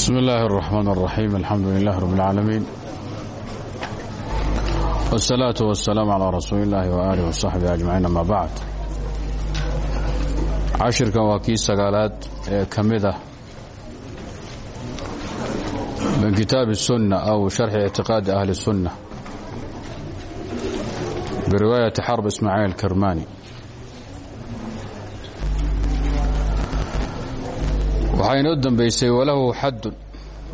bsm اllahi الرحmn الرaxيim alxamdu لlah rb اlcaalamiin wالsalaaةu wالsalaam عalى rasuuli اllahi وaalih وصaxbih aجmaciin ama bacd cashirkan waa kii sagaalaad ee ka mid ah min kitaab الsunة aw sharxi اctiqaadi ahli الsunة biriwaayati xarb ismaaciil kirmani waxaa inoo dembaysay walahu xadun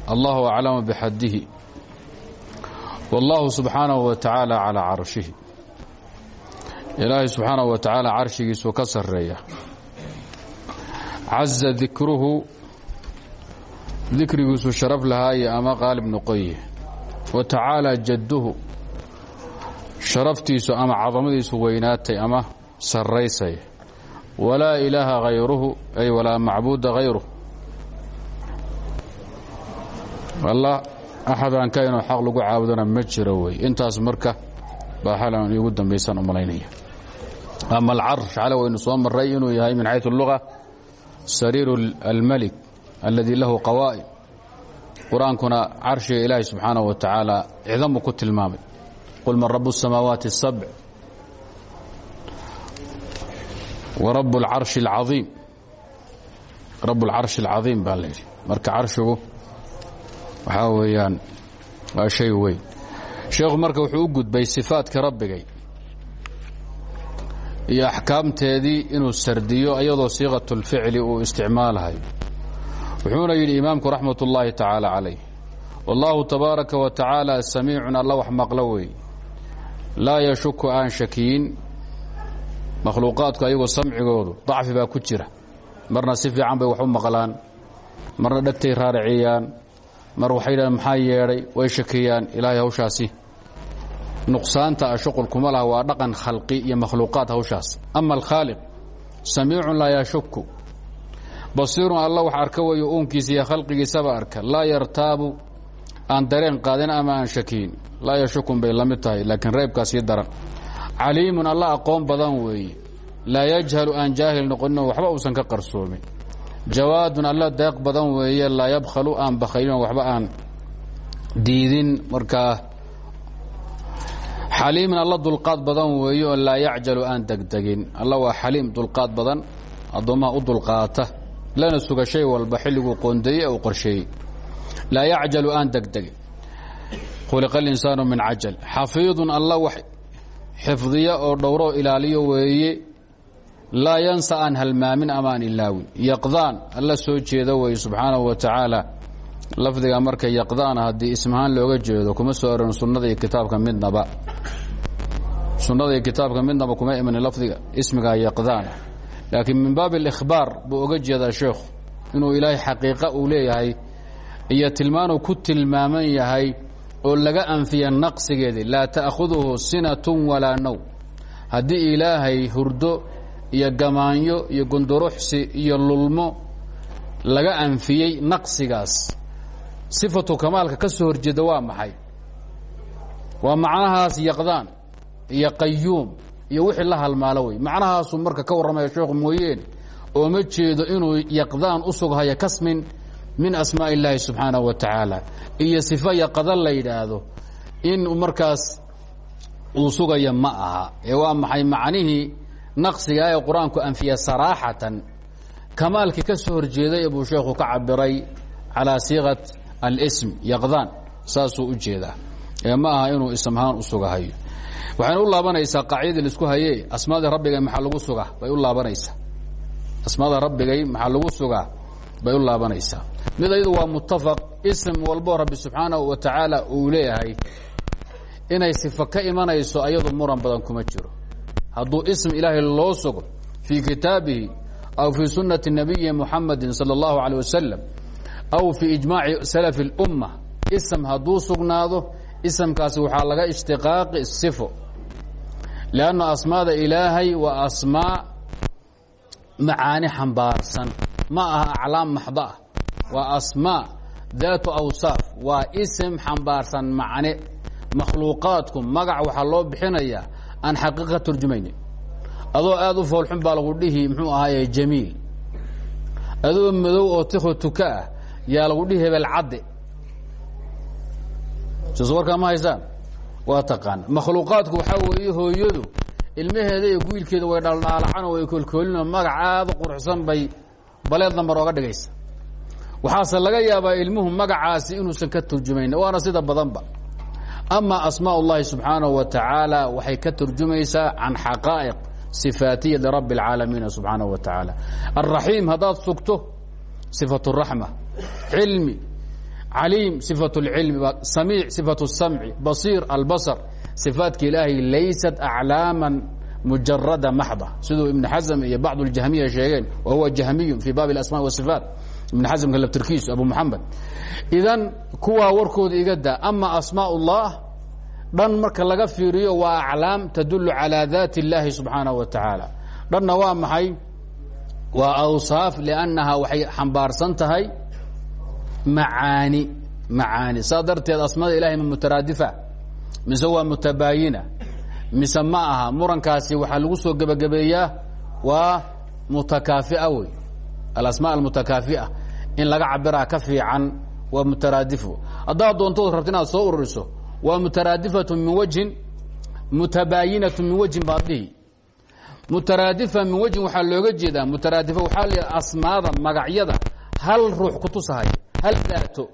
allahu aclamu bixadihi wاllahu subxaanahu wa tacaala calaa carshihi. Ilaahay subxaanahu wa tacaala carshigiisuu ka sarreeya. Caza dikruhu dikrigiisu sharaf lahaaye ama qaalib noqoye wa tacaala jadduhu sharaftiisu ama cadamadiisu weynaatay ama sarraysay. Walaa ilaaha hayruhu ay walaa macbuuda hayruh alla axadaan ka inuu xaq lagu caabudona ma jiro wey intaas marka baa xalan iigu dambaysaan u malaynaya ama alcarsh xale waynu soo maray inuu yahay min xayu اluga sariiru almalik alladii lahu qawaa'id qur-aankuna carshiga ilaahi subxaanaه wa tacaala cidamu ku tilmaamay qul man rabu الsamaawaati الsabc wa rab اlcarshi اlcaiim rab اlcarshi اlcadiim baa layidhi marka carshigu waxaa weeyaan waa shay weyn. Sheekhu marka wuxuu u gudbay sifaadka rabbigay iyo axkaamteedii inuu sardiyo iyadoo siiqat اlficli uu isticmaalahayo wuxuuna yidhi imaamku raxmat ullaahi tacaala calayh wallaahu tabaaraka wa tacaala samiicun alla wax maqlo weey laa yashuku aan shakiyin. Makhluuqaadku ayagoo samcigoodu dacfi baa ku jira. Marna si fiican bay wax u maqlaan. Marna dhegtay raariciyaan mar waxay yidhahdeen maxaa yeedhay? Way shakiyaan. Ilaahay hawshaasi nuqsaanta a shuqul kuma laha waa dhaqan khalqi iyo makhluuqaad hawshaas. Ama alkhaaliq samiicun laa yashuku basiirun alla wax arka weeyo uunkiisa iyo khalqigiisaba arka. Laa yartaabu aan dareen qaadin ama aan shakiyin. Laa yashukun bay la mid tahay laakiin reybkaa sii daran caliimun aqoon badan weeye. Laa yajhalu aan jaahil noqonin waxba uusan ka qarsoomin jawaadun alla deeq badan weeye laa yabkhalu aan bakhaylin waxba aan diidin. Markaa xaliimin alla dulqaad badan weeye oo laa aan degdegin. Alla waa xaliim dulqaad badan addoommaha u dulqaata lana suga walba xilliguu qoondeeyey ee uu qorsheeyey. Laa yacjalu aan degdegin. Khuliqa alinsaanu min cajal. Xafiidun alla wax xifdiya oo dhowroo ilaaliyo weeye laa yansa aan halmaamin ama aan ilaawin yaqdaan alla soo jeeda weeye subxaanahu wa tacaala lafdiga marka yaqdaana haddii ismahaan looga jeedo kuma soo arorin sunnada iyo kitaabka midnaba sunnada iyo kitaabka midnaba kuma imanin lafdiga ismiga yaqdaan laakiin min baabi alikhbaar buu oga jeedaa sheekhu inuu ilaahay xaqiiqa uu leeyahay iyo tilmaanuu ku tilmaaman yahay oo laga anfiya naqsigeedii laa ta'khuduhu sinatun walaa now haddii ilaahay hurdo iyo gamaanyo iyo gondoruxsi iyo lulmo laga anfiyey naqsigaas. Sifatu kamaalka ka soo horjeeda waa maxay? Waa macnahaas yaqdaan iyo qayuum iyo wixii la halmaalo wey macnahaasuu marka ka warramaya sheekhu mooyeen ooma jeedo inuu yaqdaan u sughayo kasmin min asmaa illaahi subxaanahu wa tacaala. Iyo sifa yaqada la yidhaahdo in markaas uu sugaya ma aha. Ee waa maxay macnihii naqsiga ee qur'aanku anfiya saraaxatan kamaalkii ka soo horjeeday buu sheekhu ka cabiray calaa siiqat alsm yaqdaan saasuu u jeedaa. Ee ma aha inuu ismahaan u sugahayo waxayna u laabanaysaa qaacidadii la isku haye asmaada rabbigay maxaa lagu sugaa? Bay u laabanaysaa. Asmaada rabbigay maxaa lagu sugaa? Bay u laabanaysaa. Mid ayadu waa muttafaq ism walbo rabbi subxaanahu wa tacaala uu leeyahay inay sifo ka imanayso ayadu muran badan kuma jiro hadduu ism ilaahay loo sugo fii kitaabihi aw fii sunnati nabiyi muxamadi salى اllahu alيه wasalam aw fii ijmaaci salafi اlumma ism hadduu sugnaado isamkaasi waxaa laga ishtiqaaqi sifo lanna asmaada ilaahay waa asmaa macaani xambaarsan ma aha aclaam maxda ah waa asmaa daatu awsaaf waa isim xambaarsan macne makhluuqaadku magac waxaa loo bixinayaa aan xaqiiqa turjumaynin. Adoo aad u foolxun baa lagu dhihi muxuu ahaaye jamiil. Adoo madow oo tikho tuka ah yaa lagu dhihi hebel cadde. Warkaa ma haysaan? Waa taqaana makhluuqaadku waxaa weeye hooyadu ilmaheeda iyo wiilkeeda way dhaldhaalacanoo way koolkoolinoo magac aada bay baleed nambar ooga dhigaysa. Waxaase laga yaabaa ilmuhu magacaasi inuusan ka turjumayn waana sida badanba ama asmaa اllahi subxaanaه wa tacaala waxay ka turjumaysaa can xaqaa'iq sifaatiya lirabi اlcaalamiina subxaanaه wa tacaala alraxiim haddaad sugto sifaة الraxma cilmi caliim sifaة اlcilmi samiic sifaة الsamci basiir albasar sifaatka ilaahay laysat aclaama mujarada maxda siduu ibn xasm iyo bacd اljahmiya sheegeen wa huwa jahmiyu fi baabi اasma wasifaat ibn xasamka laftirkiisu abu muxamed idan kuwaa warkooda iga ama asmaa dhan marka laga fiiriyo waa aclaam tadulu calaa daati اllahi subxaanaه wa tacaala. Dhanna waa maxay? Waa awsaaf liannaha waxay xambaarsan tahay macaani macaani. Saa darteed asmada ilahay ma mutaraadifa mise waa mutabaayina mise ma aha. Murankaasi waxaa lagu soo gebagabeeyaa waa mutakaafi'a wey alasma in laga cabiraa ka fiican waa mutaraadifo haddaad doontood rabta inaad soo ururiso waa mutaraadifatu min wajhin mutabaayinatu min wajhin baad dhihi. Mutaraadifa min wajhin waxaa looga jeedaa mutaraadifa waxaa la asmaada magacyada hal ruux kutusahaya hal daato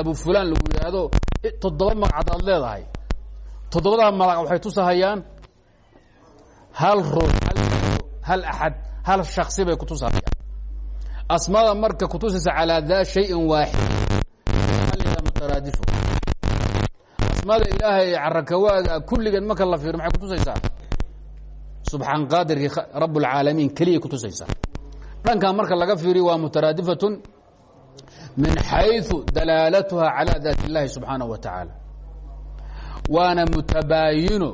abu fulaan lagu yidhaahdo toddoba magacaad aad leedahay. Toddobadaa magac waxay tusahayaan hal ruux hal daato hal axad hal shaksi bay kutusahayaan asmaada marka kutusaysa calaa daa shayin waaxid xalliga mutaraadifo asmaada ilaahay carakawaaga kulligeed marka la fiiro maxay kutusaysaa subxaan qaadirkii rab اlcaalamiin keliyay kutusaysaa dhankan marka laga fiiriyo waa mutaraadifatun min xayثu dalaalatuha calى daat اllahi subxaanaه wa tacaala waana mutabaayino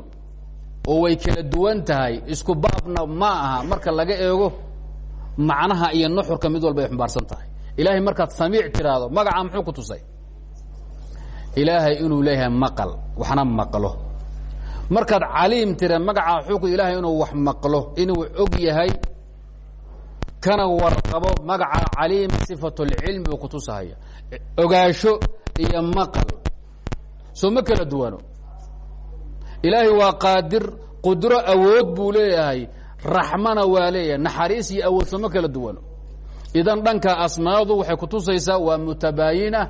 oo way kala duwan tahay isku baabna ma aha marka laga eego macnaha iyo nuxurka mid walba ay xumbaarsan tahay. Ilaahay markaad samiic tiraahdo magaca muxuu ku tusay? Ilaahay inuu leeyahay maqal waxna maqlo. Markaad caliim tira magaca xuku ilaahay inuu wax maqlo inuu og yahay kana warqabo magaca caliim sifat اlcilmi buu kutusahaya ogaasho iyo maqal. Soo ma kala duwano ilaahay waa qaadir qudro awood buu leeyahay raxmana waa leeyahay naxariis iyo awood sooma kala duwano idan dhanka asmaadu waxay kutusaysaa waa mutabaayina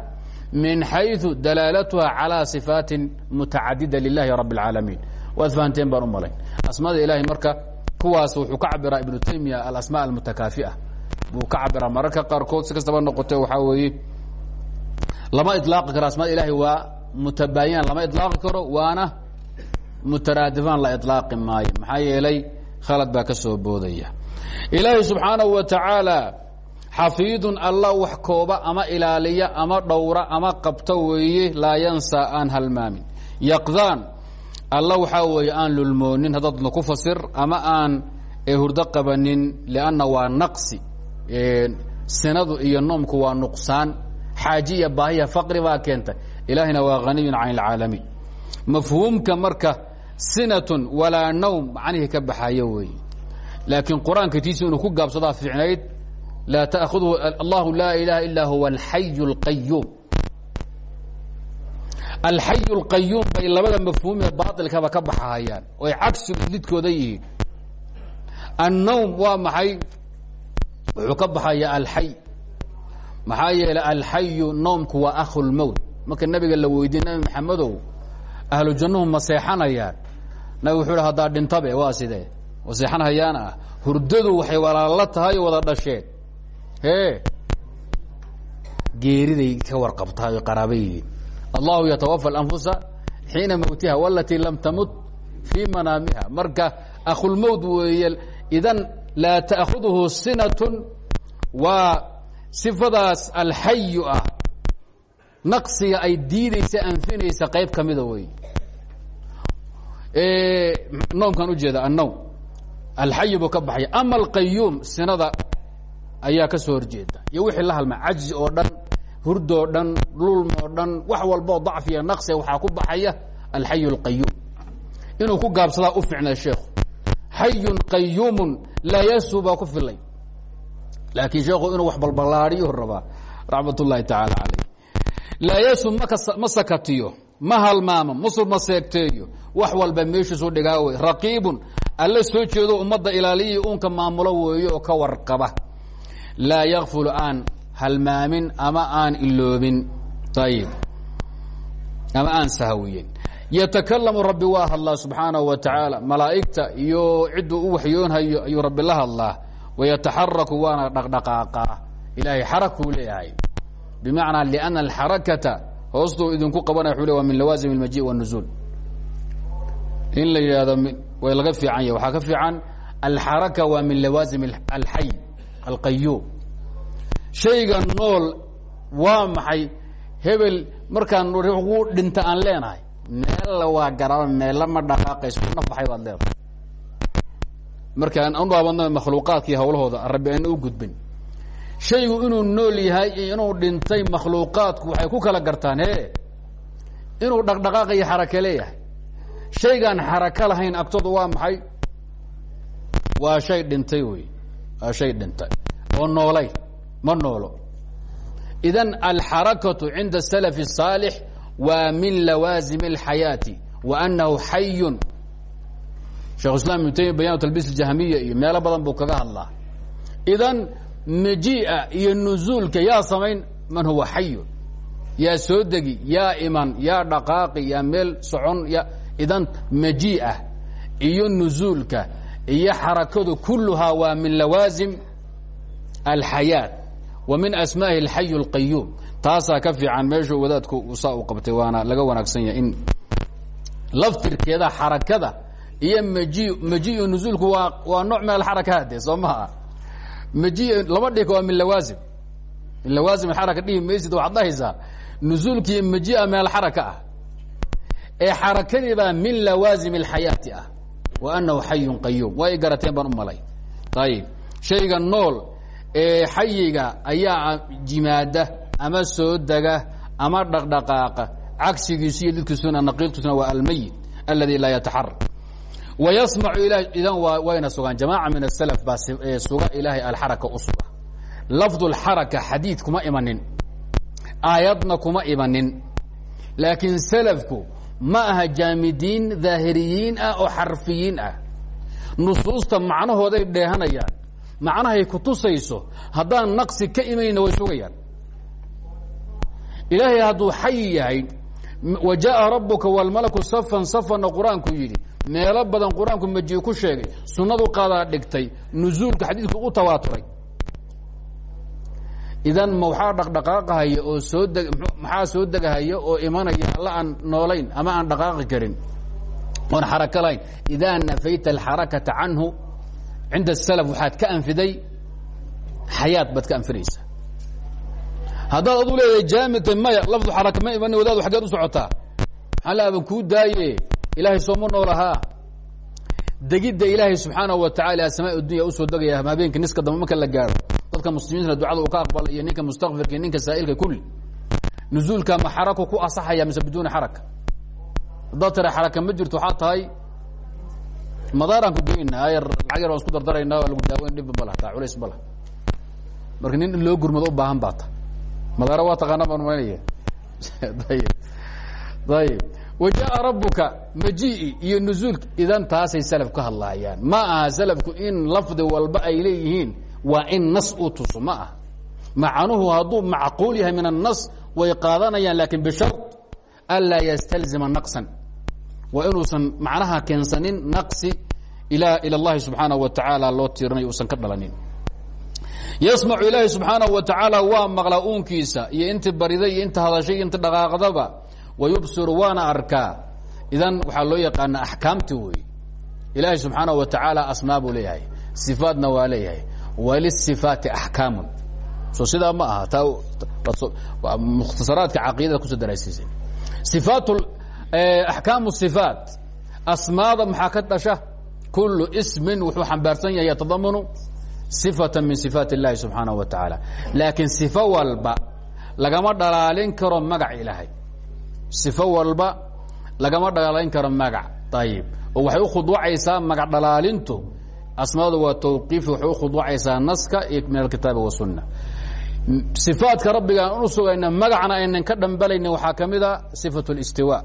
min xayثu dalaalatuha calى صifaatin mutacadida lilahi rabi اlcaalamiin waad fahanteen baan u malayn asmaada ilahay marka kuwaas wuxuu ka cabiraa ibnu taymiya alasma almutakaafi'a buu ka cabiraa mararka qaarkood si kastaba noqote waxaa weeye lama iطlaaqi karo asmaada ilahay waa mutabaayinan lama iطlaaqi karo waana mutaraadifaan la iطlaaqi maayo. Maxaa yeelay khalad baa ka boodaya. Ilaahay subxaanahu wa tacaala xafiidun alla wax ama ilaaliya ama dhowra ama qabto weeye laa yansa aan halmaamin. Yaqdaan alla waxaa weeye aan lulmoonin haddaadna ku fasir ama aan hurdo qabanin lianna waa naqsi sinadu iyo noomku waa nuqsaan xaaji baahiya faqri baa keentay. Ilaahina waa haniyun can اlcaalamiin mafhuumka marka sinatun walaa nawm macnihii ka baxayo wey laakiin qur'aanka tiisi inuu ku gaabsadaa fiicnayd laa taakhuduhu allahu laa ilaaha illaa huwa alxayu اlqayuum alxayu اlqayuum bay labada mafhuumee baailkaba ka baxahayaan oy cagsi lidkooda yihiin. Annowm waa maxay? Wuxuu ka baxayaa alxay maxaa yeeley alxayu noomku waa akhulmowt marka nabiga la weydiiyey nabi maxamedow ahlu jannuhu ma nabig wuxuu hi haddaa dhintabe waa sidee? Oo seexanhayaan ah. Hurdadu waxay walaalo tahay wada dhasheen hee? Geeriday ka warqabtahay oo qaraaba yihiin allahu yatawafa alanfusa xiina walatii lam tamut fii manaamiha. Marka akhulmowt weeye idan laa ta'khuduhu sinatun waa sifadaas alxayu ah. Naqsiga ay diidaysa anfinaysa qayb ka mida noomkan ujeeda annowm alxayi buu ka baxaya ama alqayuum sinada ayaa ka soo horjeeda. Iyo wixii la halma cajzi oo dhan hurdoo dhan lulm oo dhan wax walboo dacfiya naqsiga waxaa ku baxaya alxayu اlqayuum inuu ku gaabsadaa u ficnay sheekhu. Xayun qayuumun laa yasu baa ku filay. Laakiin sheekhu inuu wax balbalaadiyo rabaa raxmat ullaahi tacaala calayh laa yasum ma sakatiyo ma halmaamo musul seegteeyo. Wax walba meeshiisu dhigaa wey raqiibun alla soo jeedo ummadda ilaaliyi uunka maamulo weeyo oo ka warqaba. Laa yakfulu aan halmaamin ama aan iloobin. Ayib ama aan sahwiyin yatakalamu rabbi waa hadlaa subxaanahu wa malaa'igta iyo cidduu u waxyoonhayo ayuu rabbi la hadlaa. Wayataxaraku waana dhaqdhaqaaqaa. Ilaahay xarakuu leeyahay. Bimacnaa liana alxarakata hoostuu idinku qabanaya wxuu le waa min lawaasim اlmaji wاnuzuul in la yidhaahdo way laga fiican yahy waxaa ka fiican alxaraka waa min lawaasim alxay alqayuum shayga nool waa maxay? Hebel markaan wuu dhinta aan leenahay meella waa garaba meella ma dhaqaaqayso naf baxay baad leedahay. Markaan u dhaabadna makhluuqaadkii hawlahooda rabbi aana u gudbin shaygu inuu nool yahay iyo inuu dhintay makhluuqaadku waxay ku kala gartaan he inuu dhaqdhaqaaq iyo xarake leeyahay shaygaan xaraka lahayn agtooda waa maxay waa shay dhintay wey waa shay dhintay oo noolay ma noolo idan alxarakatu cinda الsalaf الصaalix waa min lawaasim اlxayaati wa anahu xayun shekhu islam ibnu taymiya bayan talbiis اjahmiya iyo meelo badan buu kaga hadlaa idan majii'a iyo nuzuulka yaa samayn man huwa xayun. Yaa soo degi yaa iman yaa dhaqaaqi yaa meel socon ya idan majii'a iyo nuzuulka iyo xarakadu kulluhaa waa min lawaasim alxayaat. Wa min asmaahi alxayu اlqayuum taasaa ka fiican meeshuu wadaadku saa u qabtay waana laga wanaagsan yahay in laftirkeeda xarakada iyo maji maji nuzuulku waa waa nooc min alxarakaat de soo maha maji lama dhika waa min lawaasim min lawaasim xaraka dhihi maysid waxaad dhahaysaa nuzuulkii majia min alxaraka ah ee xarakadii baa min lawaasim اlxayaati ah wa anahu xayun qayuum waa y garateen baan u shayga nool ee xayiga ayaa jimaada ama soo dega ama dhaqdhaqaaqa cagsigiisu iyo lidkiisuna naqiirkiisuna waa almayit aladi laa yataxarak wayasmacu ilah idan wayna sugaan jamaaca min asalaf baa suga ilaahay alxaraka u suga lafdu lxaraka xadiid kuma imanin aayadna kuma imanin laakiin salafku ma aha jaamidiin daahiriyiin ah oo xarfiyiin ah nusuusta macnahooday dheehanayaan macnahay kutusayso haddaan naqsi ka imanayna way sugayaan ilaahay hadduu xayi yahay wa jaءa rabuka wاlmalaku safan safanna qur'aanku yidhi meelo badan qur'aanku maji ku sheegay sunnadu qaadaa dhigtay nuzuulka xadiidku u tawaaturay idan ma dhaqdhaqaaqahaya oo soo deg maxaa soo degahaya oo imanaya alla aan noolayn ama aan dhaqaaqi karin? Oon xarako lahayn. Idaa nafayta alxarakata canhu cinda asalaf waxaad ka anfiday xayaad baad ka anfinaysaa. Haddaad adu leedahay jaamidka maya lafdu xaraka ma imanin wadaadu xaggeed u socotaa. Maxaa la aban kuu daaye ilaahay sooma noolahaa degidda ilaahay subxaanahu wa tacala asmaa dunya u soo degaya habeenka niska dambe marka la gaaro dadka muslimiinta ducada uu ka aqbala iyo ninka mustakfirka iyo ninka saa'ilka kulli nuzuulka ma xarako ku asaxaya mise biduuni xaraka? Haddaad tira xaraka ma jirto waxaa tahay madaaraan ku geyna ayar lacag yar waan isku dardaraynaa waa lagu daaweyn dhibba ma laha culays ma laha. Marka nin in loo gurmado u baahan baa ta. Waa taqaana baan maynaya ayib ayib wajaaa rabuka majiii iyo nusuulka idan taasay salaf ka hadlaayaan ma aha salafku in lafdi walba ay leeyihiin waa in nas u tuso ma aha macanuhu hadduu macquul yahay min annas way qaadanayaan laakiin bishar anlaa yastalzima naqsan waa inuusan macnaha keensanin naqsi ila allahi subxaanaه wa tacaala loo tiirinayo usan ka dhalanin yasmacu ilaahi subxaanaه wa tacaala waa maqla uunkiisa iyo intii bariday iyo inta hadashay iyo inta dhaqaaqdaba wayubsir waana arkaa idan waxaa loo yaqaana axkaamti wey ilaahay subxaana wa tacaala asmaa buu leeyahay sifaatna waa leeyahay walisifaati axkaamun so sidaa ma aha taa mukhtasaraadka caqiidada ku soo daraasiisan ifaat axkaamu sifaat asmaada maxaa ka dhasha kulu ismin wuxuu xambaarsan yahay yatadamanu sifata min sifaat اllahi subxaanaه wa tacaala laakiin sifo walba lagama dhalaalin karo magac ilaahay sifo walba lagama dhalaalayn karo magac. Ayib oo waxay ukhudwacaysaa magac dhalaalintu. Asmaadu waa tawqiif waxay ukhudwacaysaa naska iyo min alkitaabi wasunna sifaadka rabbiga aan u sugayna magacna aynan ka dhambalaynin waxaa ka mid a sifat اlistiwa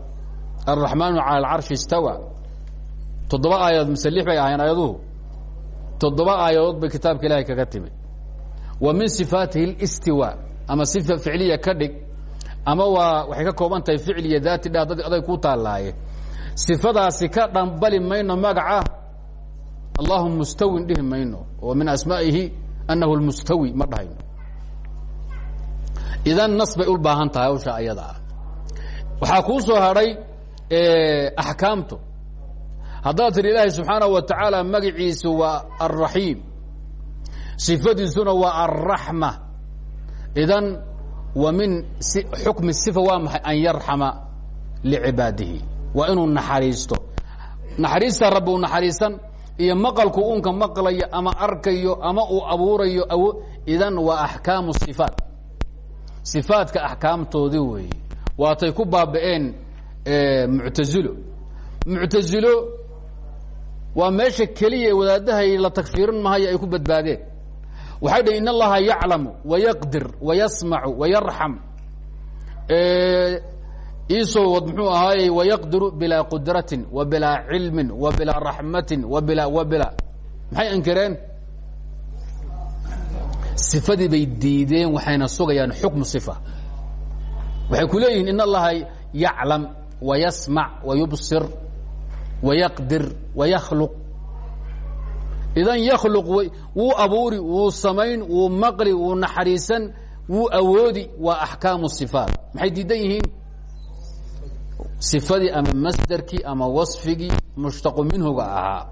alraxmaanu istawa. Toddoba aayadood mise bay ahayn ayaduhu toddoba aayadood bay kitaabka ilaahay kaga timi wa min sifaatihi اlistiwa ama sifa ficliya ka ama waa waxay ka kooban ficil iyo daati dha aday ku taalaaye. Sifadaasi ka dhambali mayno magaca allahum mustawin dhihi mayno. Oo min asmaa'ihi annahu lmustawi ma dhahayno. Idan nas bay baahan tahay hawsha ayada ah. Waxaa soo hadhay axkaamtu. Haddaad tiri ilaahay subxaanah wa tacaala magaciisu waa alraxiim sifadiisuna waa alraxma idan wa min xukmi sifa waa maxay an yarxama licibaadihi? Waa inuu naxariisto. Naxariista rabbi u naxariisan iyo maqalku uunka maqlayo ama arkayo ama uu abuurayo idan waa axkaamu sifaat. Sifaadka axkaamtoodii weeye. Waatay ku baaba'een muctazilo muctazilo waa meesha keliya wadaadahay la tagfiirin mahayo ay ku badbaadeen waxay dhahi in allaha yaclamu wayaqdir wayasmacu wayarxam iisoo wad muxuu ahaaye wayaqdiru bilaa qudratin wa bilaa cilmin wa raxmatin wa bilaa maxay ankireen sifadii bay diideen waxayna sugayaan xukmu صifa waxay ku leeyihiin in allaha yaclam wayasmac wayubsir wayaqdir wayakluq idan yakhluq wuu abuuri wuu samayn wuu maqli wuu naxariisan wuu awoodi waa axkaamu sifaat. Maxay diidan yihiin? Sifadii ama masdarkii ama wasfigii mushtaqu minhuga ahaa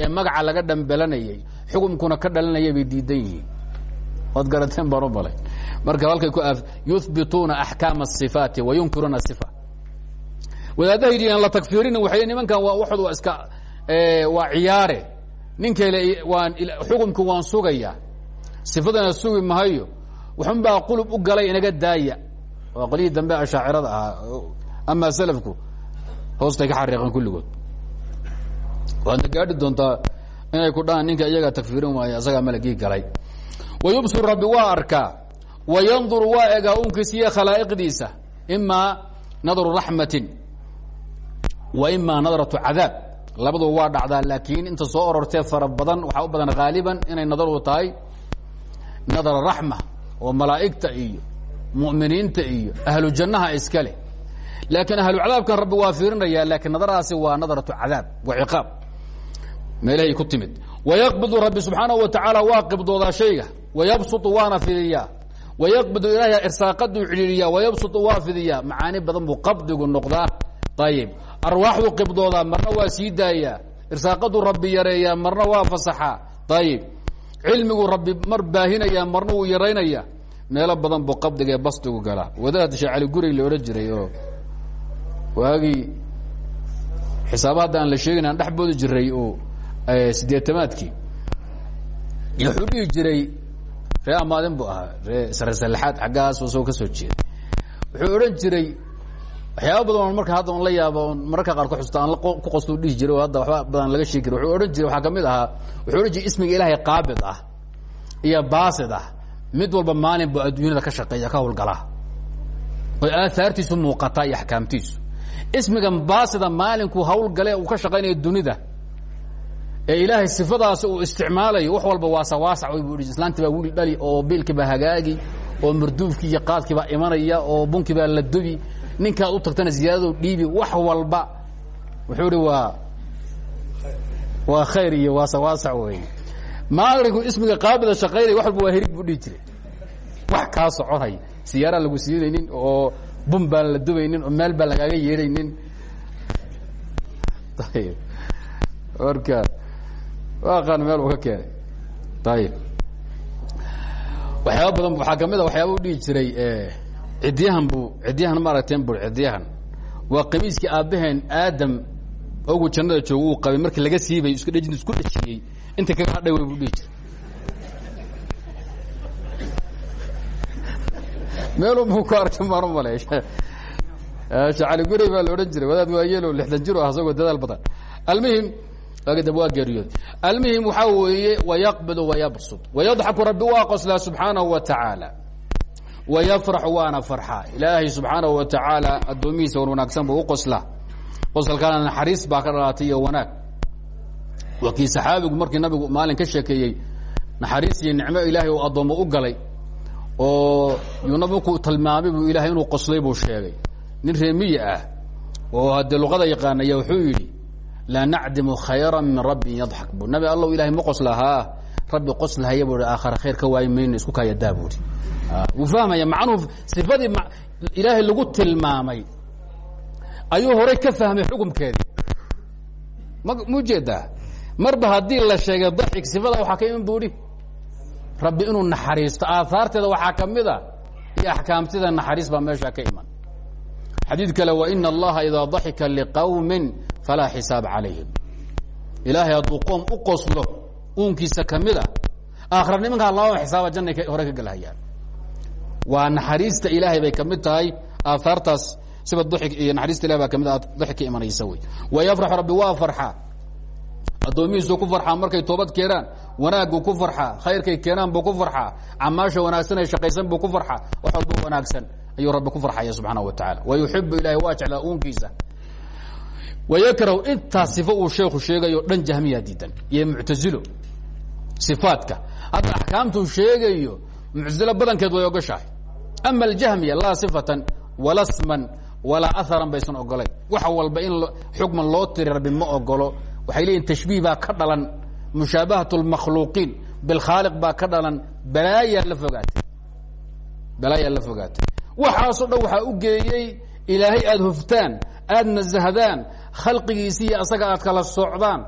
ee magaca laga dhambelanayay xukumkuna ka dhalanaya bay diidan yihiin. Waad garateen baan u balay. Marka halkay ku yuhbituuna axkaama asifaati wa yunkiruuna sifa wadaadahay la takfiirina waxay nimankan waa waxod waa iska waa ciyaare ninkale waan xukumki waan sugaya sifadana sugi mahayo. Waxun baa qulub u galay inaga daaya. Waa qolyihii dambe ashaacirada ahaa. Ama selafku hoostay ka xariiqeen kulligood. Waadna gaadhi doontaa inay ku dhahaan ninka iyagaa tagfiirin waaya asagaa malagii galay. Wayubsir rabbi waa arkaa wayanduru waa egaa unkiisiiyo khalaa'iqdiisa. Imaa nadru raxmatin wa imaa nadratu cadaab labadu waa dhacdaa laakiin inta soo orortee fara badan waxaa u badan haaliban inay nadaru tahay nadra raxma oo malaa'igta iyo mu'miniinta iyo ahlu jannaha iska leh laakiin ahlu cadaabkan rabbi waa fiirinaya laakiin nadaradaasi waa nadratu cadaab wa ciqaab. Meelahay ku timid. Wayaqbidu rabbi subxaanahu wa tacaala waa qibdoodaa shayga. Wayabsutu waana fidiyaa wayaqbidu ilaahay irsaaqaduu cidhiiriyaa wayabsutu waa fidiyaa macaani badan buu qabdigu noqdaa ayib arwaaxdu qibdoodaa marna waa sii daayaa irsaaqaduu rabbi yareeyaa marna waa fasaxaa ayib cilmigu rabbi mar baahinaya marna wuu yaraynaya. Meelo badan buu qabdiga ee basdigu galaa wadaad sheekh cali gurig la odhan jiray oo waagii xisaaba hadda aan la sheegin aan dhex boodi jiray oo sideetamaadkii wuxuu dhihi jiray ree amaadin buu ahaa. Ree saresallaxaad xaggaas soo ka soo jeeday. Wuxuu odhan jiray waxyaaba badan marka hadda on la yaabo on mararka qaar ku xusta aan ku qostuu dhihi jiray oo hadda waxba badan laga sheegi kara wuxuu odhan jiray waxaa ka mid ahaa wuxuu odhan jiray ismiga ilaahay qaabid ah iyo baasid ah. Mid walba maalin buu adduunyada ka shaqeeya ka hawlgalaa oo aahaartiisu muuqataa iyo axkaamtiisu. Ismigan baasida maalinkuu hawlgale uu ka shaqaynaya dunida ee ilaahay sifadaasi uu isticmaalayo wax walba waasawaasac bu i islaantii baa wiil dhali oo biilkii baa hagaagi oo marduufkii iyo qaadkii baa imanaya oo bunkii baa la dubi ninkaad u tagtana ziyaadado dhiibi wax walba. Wuxuu ihi waa waa khayr iyo waasawaasac wey maalinku ismiga qaabida shaqaynaya wax walba waa hirig buu dhihi jiray. Wax kaa soconay siyaaraan lagu siinaynin oo bun baan la dubaynin oo meel baan lagaaga yeedhaynin marka waaqaan meel uu ka keenay. Ayib waxyaaba badan waxaa ka mid a waxyaaba u dhihi jiray cidyahan buu cidyahan maaragteen bur cidyahan. Waa qamiiskii aabbaheen aadam ogu jannada jooga uu qabay markii laga siibay isku dhejin isku dhejiyey. Inta kaga hadhay way buu dhihi jiray. Meeluu buu ku arkay maan u malay shacali gurey baa la odhan jiray wadaad waayelo lixdan jir ah isagoo dadaal badan. Almuhim waa geeriyooday. Almuhim waxaa weeye wayaqbid wayabsud. Wayadxaku rabbi waa qoslaa subxaanahu wa tacaala. Wayafraxu waana farxaa. Ilaahay subxaanahu wa tacaala addoomihiisa wan wanaagsan buu u qoslaa qosalkaana naxariis baa ka dhalaatay iyo wanaag. Waa markii nabigu maalin ka sheekeeyey naxariis iyo nicmo ilaahay uu addoommo u galay oo yuu nabiku tilmaamay buu inuu qoslay buu sheegay. Nin reemiyi ah oo haddee luqada yaqaanaya wuxuu yidhi laa nacdimu khayra min rabbin yadxak bu nabi allow ilahay ma qoslahaa rabbi qoslahaya buu aakhara khayr ka waayi mayno isku kaayadaa buuri wuu fahmaya macnuhu sifadii ilaahay lagu tilmaamay ayuu horay ka fahmay xukumkeedii. Ma mu jeedaa marba haddii la sheegay daxik sifada waxaa ka iman buuhi rabbi inuu naxariisto aahaarteeda waxaa ka mid a iyo axkaamtida naxariis baa meeshaa ka iman xadiid kale waina allaha idaa daxika liqawmin falaa xisaaba calayhim. Ilaahay hadduu qoom u qoslo uunkiisa ka mid a aakhira nimankaa lababa xisaaba jannay hore ka galhayaan waa naxariista ilaahay bay ka mid tahay aahaartaas siba duxik iyo naxariista ilahi baa ka mid a daxik ka imanaysa wey. Wayafraxu rabbi waa farxa. Addoomihiisuu ku farxaa markay toobad keenaan wanaaguu ku farxaa khayrkay keenaan buu ku farxaa camaasha wanaagsan ee shaqaysan buu ku farxaa wax walba wanaagsan ayuu rabbi ku farxaya subxaana wa tacala wa yuxibu ilahi waa jeclaa uunkiisa. Wayakrahu intaa sifo uu sheekhu sheegayo dhan jahmiya diidan. Iyo muctazilo sifaadka. Hadda axkaamtuu sheegayo muctazilo badankeed way ogoshahay. Ama aljahmiya laa sifatan wala sman walaa aharan baysan ogolayn wax walba in xukman loo tiri rabbi ma ogolo. Waxay leeyihiin tashbiih baa ka dhalan mushaabahat اlmakhluuqiin bilkhaaliq baa ka dhalan balaayaa la fogaatay. Balaayaa la fogaatay waxaasoo dhan waxaa u geeyey ilaahay aada hoftaan aada nasahdaan khalqigiisi iyo asaga aad kala socdaan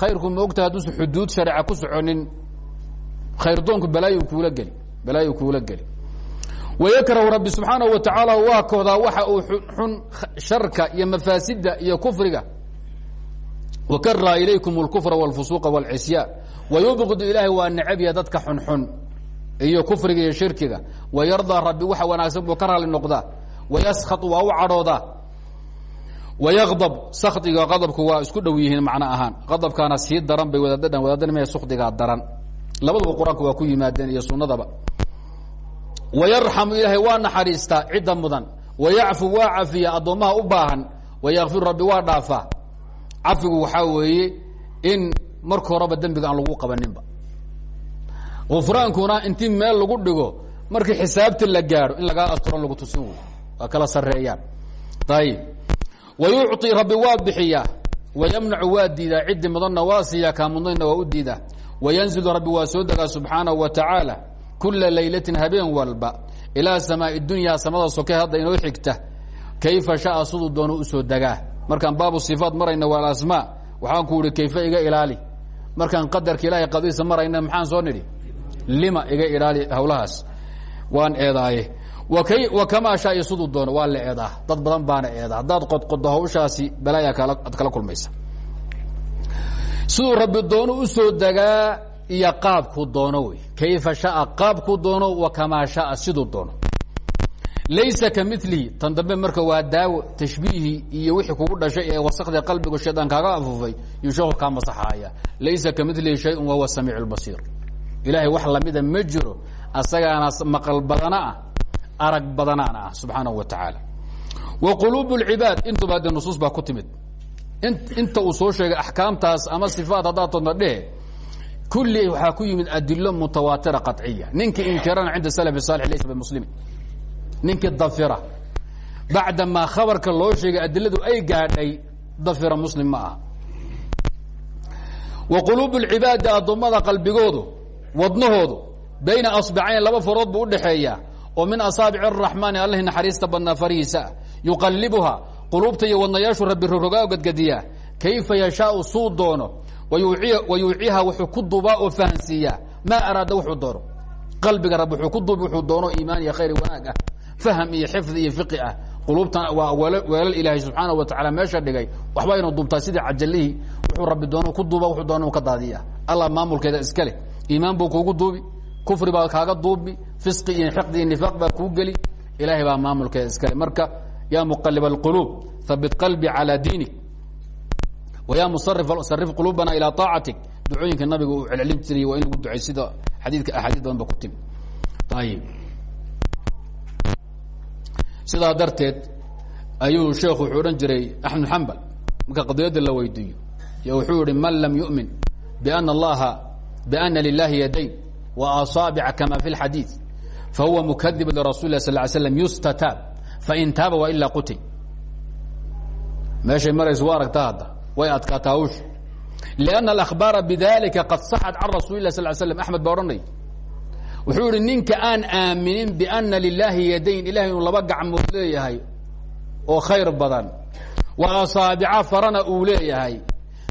khayrku ma ogtaha hadduusan xuduud shareeca ku soconin khayrdoonku balaayu kuula geli balaayu kuula geli wayakrahu rabbi subxaanahu wa tacaala waa kohdaa waxa uu xun sharka iyo mafaasidda iyo kufriga wakara ilaykum اlkufra wاlfusuuqa wاlcisyaan wayubqidu ilaahay waa necabya dadka xunxun iyo kufriga iyo shirkiga. Wayardaa rabbi waxa wanaagsan buu ka raali noqdaa. Wayaskhat waa u cadhoodaa. Wayaqdab sakdiga qadabku waa isku dhow yihiin macno ahaan. Qadabkaana sii daran bay wadaadadhan wadaadnimaya sukdigaa daran. Labadaba qur'aanka waa ku yimaadeen iyo sunnadaba. Wayarxamu ilaahay waa naxariistaa cidda mudan. Wayacfu waa cafiya addoommaha u baahan. Wayakfiru rabbi waa dhaafaa. Cafigu waxaa weeye in marka horeba dembiga aan lagu qabaninba gufraankuna intii meel lagu dhigo markii xisaabta la gaadho in lagaa asturan lagu tusin waa kala sareeyaan ayib wayucطi rabbi waa bixiyaa wayamnacu waa diidaa. Ciddi mudanna waa waa u diidaa. Wayanzilu rabbi waa soo wa tacaala. Kula laylatin habeen walba. Ilaa samaai dunya samada soke hadda inoo xigta. Kayfa shaa siduu doono u soo degaa. Markaan baabu sifaat marayna waa alasmaa waxaan ku ihi kayfa iga ilaali? Markaan qadarka ilahay qadiisa marayna maxaan soo nidhi lima iga ilaali hawlahaas waan eedaaye. Wa kamaa shaa siduu doono waa la eedaa. Dad badan baana eedaa. Haddaad qodqoddo hawshaasi balaaya ad kala kulmaysa. Siduu rabbi doono u soo degaa iyo qaabku doono wey. Kayfa shaa qaabku doono wa kamaa shaa siduu doono. Laysa ka milihi tan dambe marka waa daawo tashbiihii iyo wixii kugu dhashay ee wasakda qalbigu shaydaan kaaga afufay yuu sheeku kaa masaxaaya. Laysa ka milihi shayun wahuwa samiic اlbasiir ilaahay wax lamida ma jiro asagaana maqal badana ah arag badanaana ah subxaanahu wa tacaala wa quluub اlcibaad intuba de nusuus baa ku timid inta uu soo sheegay axkaamtaas ama sifaat haddaad toodna dhehe kulli waxaa ku yimid adilo mutawaatira qaطciya ninkii inkirana cinda salaf salix laysa bimuslimi ninkii dafira bacda maa khabarka loo sheegay adiladu ay gaadhay dafira muslim ma aha wa quluub اlcibaadi addoommada qalbigoodu wadnahoodu bayna asbacayn laba farood buu udhaxeeyaa oo min asaabic الraxmaani allahi naxariista badnaa farihiisa ah yuqalibuha quluubta iyo wadnayaashu rabbi rogaa gadgadiyaa kayfa yashaau suu doono? Wa wuxuu ku dubaa oo fahansiiyaa maa araada wuxuu doono? Qalbiga rabbi wuxuu ku dubi wuxuu doono iimaan iyo khayr wanaag ah. Faham iyo xifdi iyo fiqi ah. Quluubtan waa weelal ilaahay wa tacala meesha dhigay. Waxba aynu duubtaa sidii cajalihii wuxuu rabbi doono ku duuba wuxuu doono ka daadiya allah maamulkeeda iska iimaan buu kuugu duubi kufri baa kaaga duubi fisqi iyo xiqdi iyo nifaaq baa kuu geli ilaahay baa maamulkeeda iska leh marka yaa muqalib alquluub habit qalbi calaa diinik wayaa musarif sarif qulubana ilaa طaacatik ducooyinka nabiga uu celcelin jiray waa in lagu ducay sida xadiidka axaadiis badan ba ku timi ayib sidaa darteed ayuu sheekhu wuxuu odhan jiray axmed xambal marka qadiyadda la weydiiyo y wuxuu yihi man lam yuؤmin bأna اllaha bأna lilahi yadayn وasaabica kama fi اlxadiiث fahuwa mukadib lrasul lah sal ly slam yustataab fain taaba wa ilaa qutil meeshay marayso wa aragta hadda way adkaataa hawsh لأnna الأkhbaara bidalika qad saxat can rasuli lah sal slam axmed baa odhanay wuxuu yihi ninka aan aaminin bأna lilaahi yadayn ilahay inuu laba gacmood leeyahay oo khayr badan wa asaabica farana uu leeyahay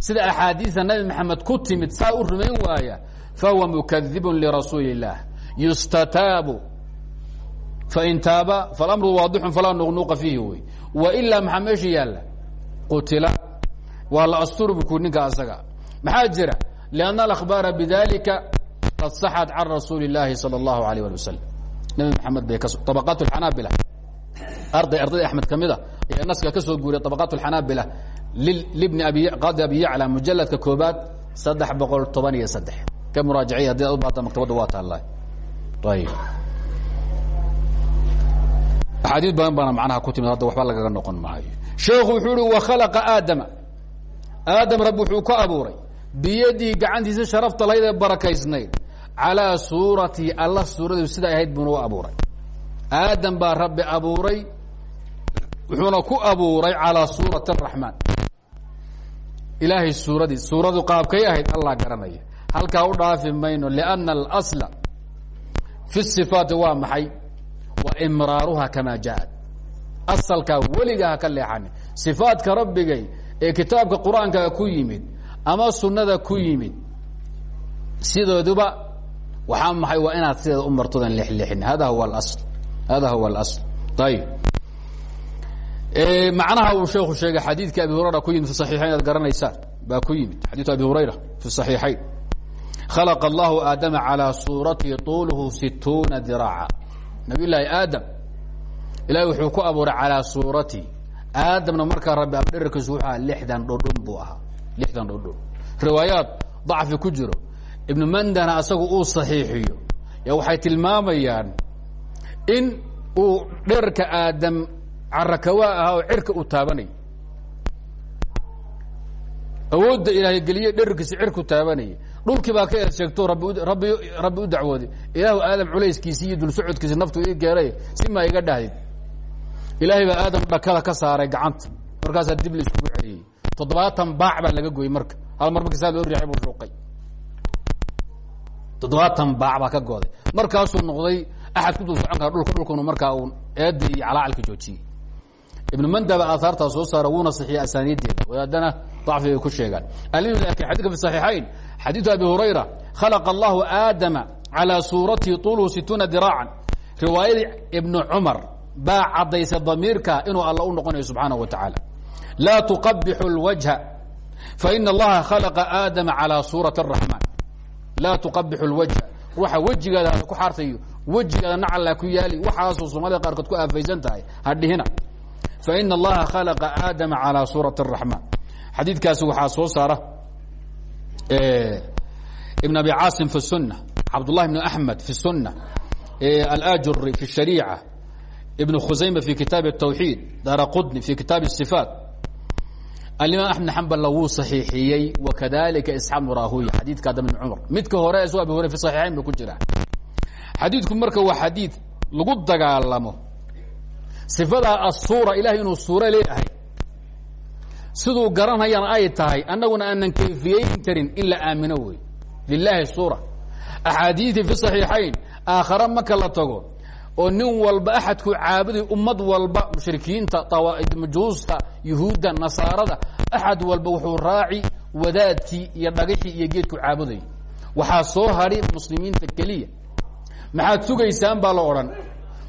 sida axaadiista nabi maxamed ku timid saa u rumayn waaya fahuwa mukadibu lirasuuli الlah yustataabu fain taaba falamru waadixun falaa nuqnuqa fiihi wey wailaa maxaa meesha yaalla qutila waa la asturi bu ku ninka asaga maxaa jira lianna alakhbaara bidalika qad saxat can rasuuli اllaahi salى اllahu alayh ali wasalam nabi maxamed bay ka abaqaat اxanaabila arday ardayda axmed ka mida ee naska ka soo guuriya abaqaat اxanaabila libni qaadi abi yacla mujaladka koobaad saddex boqol toban iyo saddex ka muraajaciy haddii ad u baahata maktabadda waa taalla ayib axaadiis badan baana macnaha ku timid hadda waxba lagaga noqon maayo sheekhu wuxuu uhi wakhalaqa aadama aadam rabbi wuxuu ku abuuray biyadii gacantiisa sharafta lahayd ee barakaysnayd calaa suuratihi alla suuradu siday ahayd buuna u abuuray aadam baa rabbi abuuray wuxuuna ku abuuray calaa suurati araxmaan ilaahay suuradiis suuradu qaabkay ahayd allah garanaya halkaa u dhaafi mayno lana alsla fi sifaati waa maxay wa imraaruha kamaa jaaad asalkaa weliga ka leexani sifaadka rabbigay ee kitaabka qur'aanka ku yimid ama sunnada ku yimid sidooduba waxaa maxay waa inaad sideeda u martoodan leexleexin hada huwa al hada huwa alasl ayib macnaha uu sheeku sheegay xadiidka abi hurayra ku yimid fi صaxiixayn aad garanaysaan baa ku yimid xadiiu abi hurayra fi صaxiixayn khalaqa allahu aadama calىa suuratihi طuuluhu situuna diraaca nabiy llaahi aadam ilahi wuxuu ku abuuray calaa suurati aadamna markaa rabbi abdherarkiisu wuxuu ahaa lixdan dhodhon buu ahaa lixdan dhodhon riwaayaad dacfi ku jiro ibnu mandana asagu uu saxiixiyo ya waxay tilmaamayaan in uu dherarka aadam carakawaa ahaa oo cirka uu taabanayay awoodda ilaahay geliyey dherarkiisi cirku taabanayay dhulkii baa ka eed sheegto rabbi rabbi u dacwooday. Ilaahu aadam culayskiisi iyo dul socodkiisi naftu ii geeray si maa iga dhahdid ilaahay baa aadam dhakada ka saaray gacanta. Markaasaa dib la iskugu celiyey toddobaatan baac baa laga goyey marka. Hal mar markii saa loo riixay buu shuuqay toddobaatan baac baa ka gooday. Markaasuu noqday axad ku dul socon kara dhulka. Dhulkanu markaa uu eedda iyo calaacalka joojiyey ibnu mandaba aahaartaa soo saara wuuna saxiya asaaniideeda wadaadana dacfi ay ku sheegaan alin lakin xadidka fi صaxiixayn xadiiثu abi hurayra khalaqa allahu aadama calىa suuratihi طulhu situuna diraacan riwaayadii ibnu cumar baa caddaysay damiirka inuu alla u noqonayo subxaanaه wa taعaalى laa tuqabixu اlwajha faina اllaha khalaqa aadama calىa suurati الraxmaan laa tuqabixu اlwajha ruuxa wejigaada ha ku xaartayo wejigaada nacalla ku yaali waxaasoo soomaalida qaarkood ku aafaysan tahay ha dhihina faina اllaha khalaqa aadama calىa suurati الraxmaan xadiidkaasi waxaa soo saara ibn abi caasim fi الsunة cabdالlahi bn axmed fi الsunة alajuri fi الshariica ibn khusayma fi kitaab الtawxiid dara qudni fi kitaab الصifaat alimaam axmed xamballa wuu saxiixiyey wakadalika isxaaq bn rahuya xadiidka adam bn cumar midka hore su abi hore fi صaxiixayn ba ku jira xadiidku marka waa xadiid lagu dagaalamo sifadaa asuura ilahay inuu suuro leeyahay. Siduu garanayana ay tahay annaguna aanan kayfiyeyn karin in la aamino wey lilahi suura. Axaadiidii fi صaxiixayn aakhare marka la tago oo nin walba axadku caabuday ummad walba mushrikiinta majuusta yuhuudda nasaarada axad walba wuxuu raaci wadaadkii iyo dhagixii iyo geedku caabuday. Waxaa soo hadhi muslimiinta keliya. Maxaad sugaysaan baa la odhan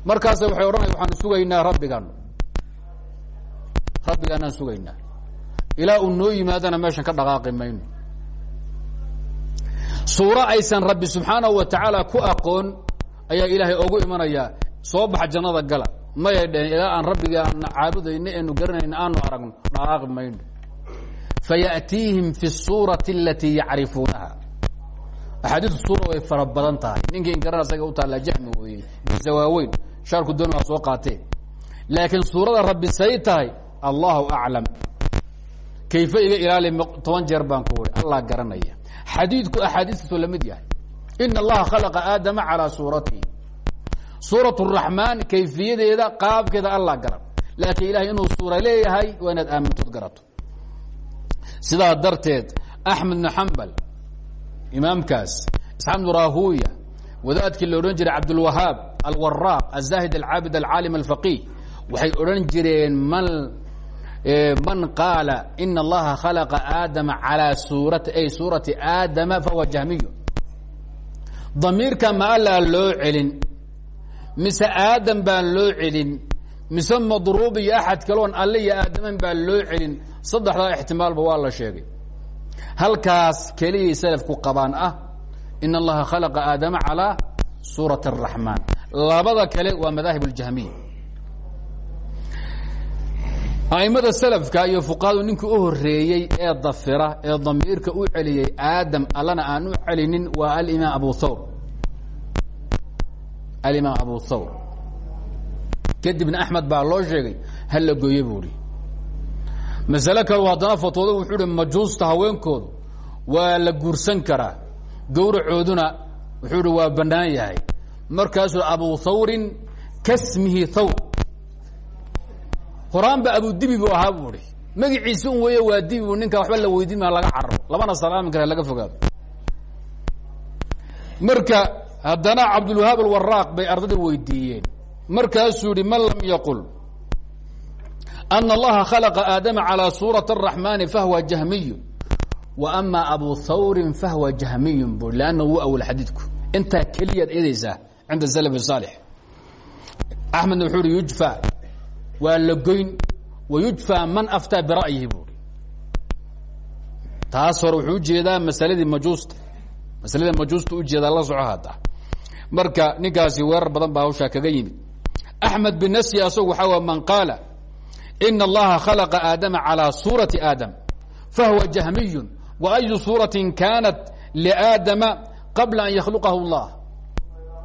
markaasa waxay odhanaya waxaan sugaynaa rabbigan. Rabbigaanaan sugaynaa. Ilaa uu noo yimaadana meeshan ka dhaqaaqi mayno. Aysan rabbi subxaanahu wa tacaala ku aqoon ayaa ilaahay ogu imanayaa soo baxa jannada gala. Mayay dheheen ilaa aan rabbiga aan caabudayno eenu garanayno aanu aragno dhaqaaqi mayno. Fi suurati alatii yacrifuunaha axaadiisu suura way fara tahay. Ninkii ingaran asaga u jahmi weeye. Bisawaaweyn shaarku doon waa soo qaatee. Laakiin suurada rabbi say tahay allahu aclam. Kayfe iga ilaali toban jeer baan ku uri allah garanaya. Xadiidku axaadiistiisu la yahay. Ina allaha khalaqa aadama calaa suuratihi. Suurat الraxmaan kayfiyadeeda qaabkeeda allah garan laakiin ilahay inuu suura leeyahay waa inaad garato. Sidaa darteed axmed bn xambal imaamkaas isxaaq bnu rahuya wadaadkii la odhan jiray cabdulwahaab alwaraaq azaahid alcaabid alcaalim alfaqih waxay odhan jireen man man qaala ina allaha khalaqa aadama calaa suurati ay suurati aadama fahuwa jahmiyu damiirka ma loo celin mise aadam baan loo celin mise madruub iyo axad kaloon alle iyo aadaman baan loo celin saddexdaa ixtimaalba waa la sheegay halkaas keliyay salafku qabaan ah in allaha khalaqa aadama calaa suurati الraxmaan labada kale waa madaahib اljahmiya aimada salafka iyo fuqahadu ninkii u horeeyey ee dafira ee damiirka u celiyey aadam allana aan u celinin waa alimaam abu thawr alimaam abu thawr kadibna axmed baa loo sheegay hala gooye buuhi masale kale haddana fatwooda wuxuu hi majuusta haweenkoodu waa la guursan karaa gowracooduna wuxuu hi waa bannaan yahay markaasuu abu hawrin kasmihi thawr. Horaanba abudibi buu ahaa buu ihi magiciisi un weeye waa dibi bu ninka waxba la weydiima laga carabo labana salaami kare laga fogaado. Marka haddana cabdulwahaab alwaraaq bay ardayda weydiiyeen. Markaasuu yihi man lam yaqul ana allaha khalaqa aadama calaa suurat araxmaani fahwa jahmiyu wa amaa abu hawrin fahwa jahmiyun bu lanna wuu awal xadiidku intaa keliyaad eedeysaa cinda slf saalix axmedna wuxuu hi yujfa waa la goyn wayujfى man aftaa bira'yihi buui taas hore wuxuu ujeedaa masaladii majuusta masaladii majuusta ujeedaa la soco hadda marka ninkaasi weerar badan baa hawshaa kaga yimid axmed bin nasyi asagu waxaa wa man qaala ina allaha khalaqa aadama calى suurati aadam fahuwa jahmiyu wa ayu suuraةi kaanat liaadama qabla an yakhluqahu اllah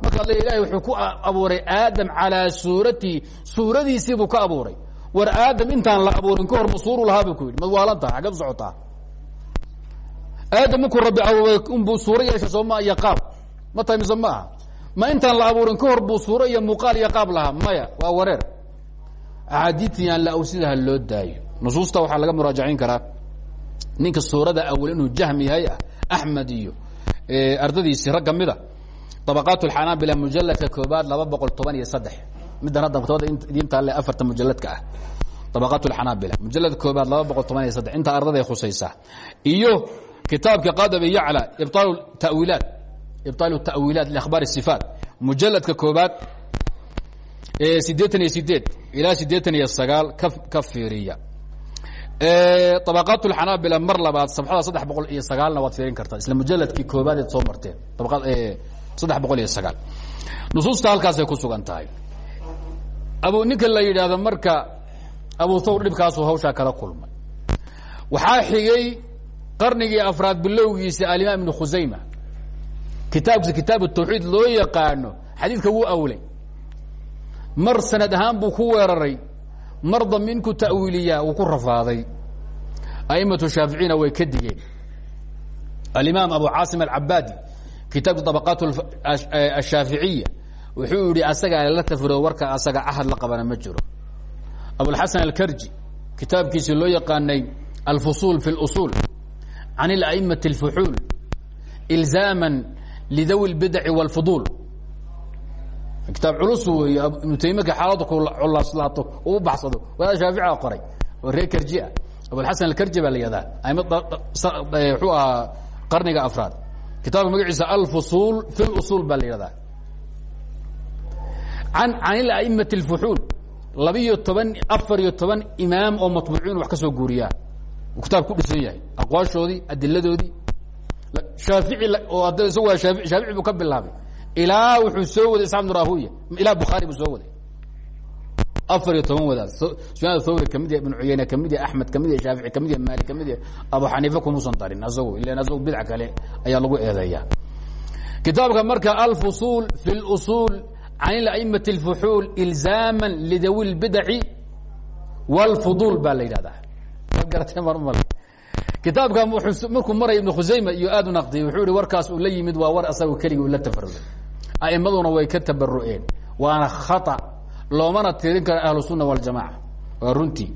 marka alle ilahay wuxuu ku abuuray aadam calaa suuratihi suuradiisii buu ka abuuray. War aadam intaan la abuurin ka hor masuuru lahaa buu ku yidhi mad waalan taha xaggeed u socotaa. Aadam markuu rabbi abuuray unbuu suuro yeeshay sooma iyo qaab. Ma tahay mise ma aha. Ma intaan la abuurin ka hor buu suuro iyo muuqaal iyo qaab lahaa maya waa wareer. Axaadiidtii aan la awsidaha loo daayo. Nusuusta waxaa laga muraajacayn karaa. Ninka suurada awal inuu jahm yahay ah axmed iyo ardadiisii rag kamida abaqaat xanaabila mujaladka koobaad laba boqol toban iyo saddex middan hadda tabada idintaale afarta mujaladka ah abaqaat xanaabila mujalada koobaad laba boqol toban iyo saddex intaa ardaday khusaysaa iyo kitaabka qadabi yacla ibaalu tawiilaat ibaalu tawiilaat liakhbaar sifaat mujaladka koobaad ee sideetan iyo sideed ilaa sideetan iyo sagaal ka ka fiiriya abaqaat xanaabila mar labaad sabxada saddex boqol iyo sagaalna waad fiirin kartaa isla mujaladkii koobaad eed soo marteen saddex boqol iyo sagaal. Nusuusta ku sugan tahay. Abu ninka la yidhaahdo marka abu thawr dhibkaasuu hawshaa kala kulmay. Waxaa xigay qarnigii afraad bilowgiisa alimaam ibn khusayma kitaabkiisa kitaab tawxiid loo yaqaano xadiidka wuu awlay. Mar sanad ahaan buu ku weeraray. Mar damiinku ta'wiiliyaa wuu ku rafaaday. Aimatu shaaficina way ka digeen. Alimaam abu caasim alcabaadi kitaabka طabaqaat الshaaficiya wuxuu yihi asagaa la tafiro warka asaga ahad la qabana ma jiro abulxasan alkarji kitaabkiisii loo yaqaanay alfusul fi اlusul can اlأimaة الfuxuul ilzaama lidawi اlbidaci wاlfuduul kitaab culus weeye ibnu taymiyaka xaaladu kulaaslaato u baxsado wadaad shaaficia qoray oo reer karji ah abulxasan alkarji baa la yihahdaa aima mxuu ahaa qarniga afraad kitaabka magaciisa alfusul fi lusul baa la yihahdaa an can ilaimati اlfuxuul labiyo toban afar iyo toban imaam oo matbuuciin wax ka soo guuriyaa uu kitaab ku dhisan yahay aqwaashoodii adiladoodii. Shaafici oo ad isagu waa shaafi shaafici buu ka bilaabay. Ilaa wuxuu soo waday isxaaq bn rahuya ilaa bukhaari buu soo waday afar iyo toban wadaad sufyaan thawri kamid yahay ibnu cuyeyne kamid yahay axmed kamid yahay shaafici kamid yahay maalik kamid yahay abu xaniifa kumuusan darin asagu ilan asagu bidc kale ayaa lagu eedeeya kitaabka marka alfusuul fi اlusuul can اla'imati اlfuxuul ilzaama lidawi اlbidaci wاlfuduul baa la yidhahdaa garatee marmale kitaabka markuu maraya ibnu khusayma iyo aad u naqdiyey wuxuu ihi warkaas uu la yimid waa war asaga keligii uu la tafaruday a'imaduna way ka tabaru'een waana khata loomana tirin karo ahlu sunna waljamaca waa runtii.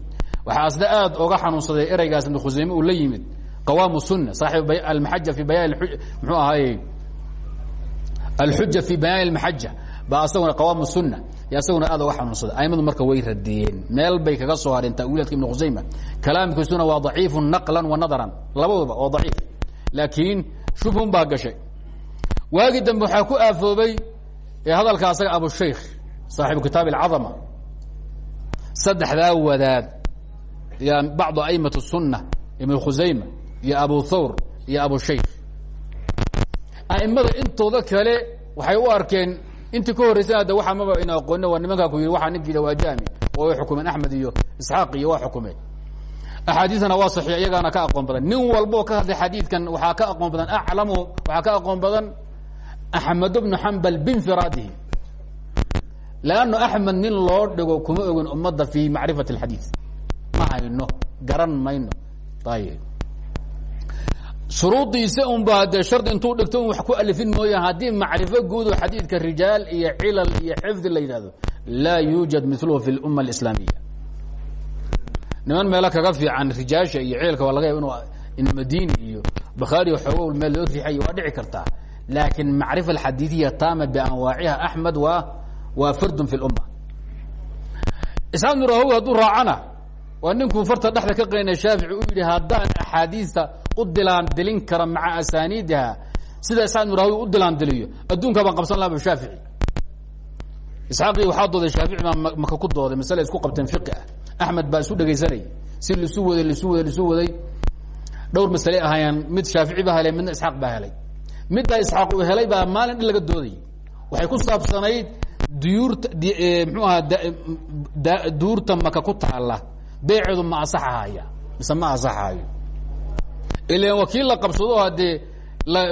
Waxaa asna aad oga xanuunsaday ereygaas ibnu khusayme uu la yimid qawaamu sunna saaxib almaxaja fi bayaan muxuu ahaaye alxuja fi bayaan almaxaja baa asaguna qawaamu sunna. Y asaguna aad oga xanuunsaday. Aimadu marka way radiyeen meel bay kaga soo hareen tawiiladka ibnu khusayma. Kalaamkiisuna waa daciifu naqlan wa nadaran. Labaduba waa daciif. Laakiin shubhun baa gashay. Waagii dambe waxaa ku aafoobay hadalka asaga abushaykh saaxibu kitaab alcadama saddexdaa wadaad ya bacdu a'imat الsunna ibn khusayma iyo abu thawr iyo abushaykh a'imada intooda kale waxay u arkeen intii ka horraysana de waxa maba ina aqooni waa nimankaa ku yidhi waxaa ninkiida waa jahmi oo way xukumeen axmed iyo isxaaq iyo waa xukumeen axaadiisana waa saxiix iyagaana ka aqoon badan nin walboo ka hadlay xadiidkan waxaa ka aqoon badan aclamu waxaa ka aqoon badan axmed bnu xambal binfiraadihi lanno axmed nin loo dhigo kuma ogin ummadda fi macrifat اlxadiid ma hayno garan mayno ayb shuruudiisa un ba dee shardi intuu dhigto un wax ku alifin mooyaan haddii macrifo guudo xadiidka rijaal iyo cilal iyo xifdi la yidhahdo laa yuujad miluhu fi اlumma اlislaamiya niman meelo kaga fiican rijaasha iyo ciilka waa laga yaba inu madini iyo bakhaari xoogo meel loo riixay waa dhici kartaa laakin macrifa alxadiidiya taama bianwaaciha axmed waa waa fardun fi lumma isxaaq bnu rahowi hadduu raacana waa ninkuu farta dhexda ka qeynaya shaafici u yidhi haddaan axaadiista u dilaandilin kara maca asaaniidiha sida isxaaq bnu rahowi u dilaandiliyo adduunkaa baan qabsan laha shaafici. Isxaaqii waxaa dooday shaafici baa maka ku dooday masale isku qabteen fiqi ah. Axmed baa isu dhegaysanayay. Si laisu waday laisu waday laisu waday. Dhowr masale ahaayeen mid shaafici baa helay midna isxaaq baa uu duyuurta mxuu ahaa duurta maka ku taala beeceedu ma asaxahaya mise ma asaxahayo ilan wakiil la qabsado haddee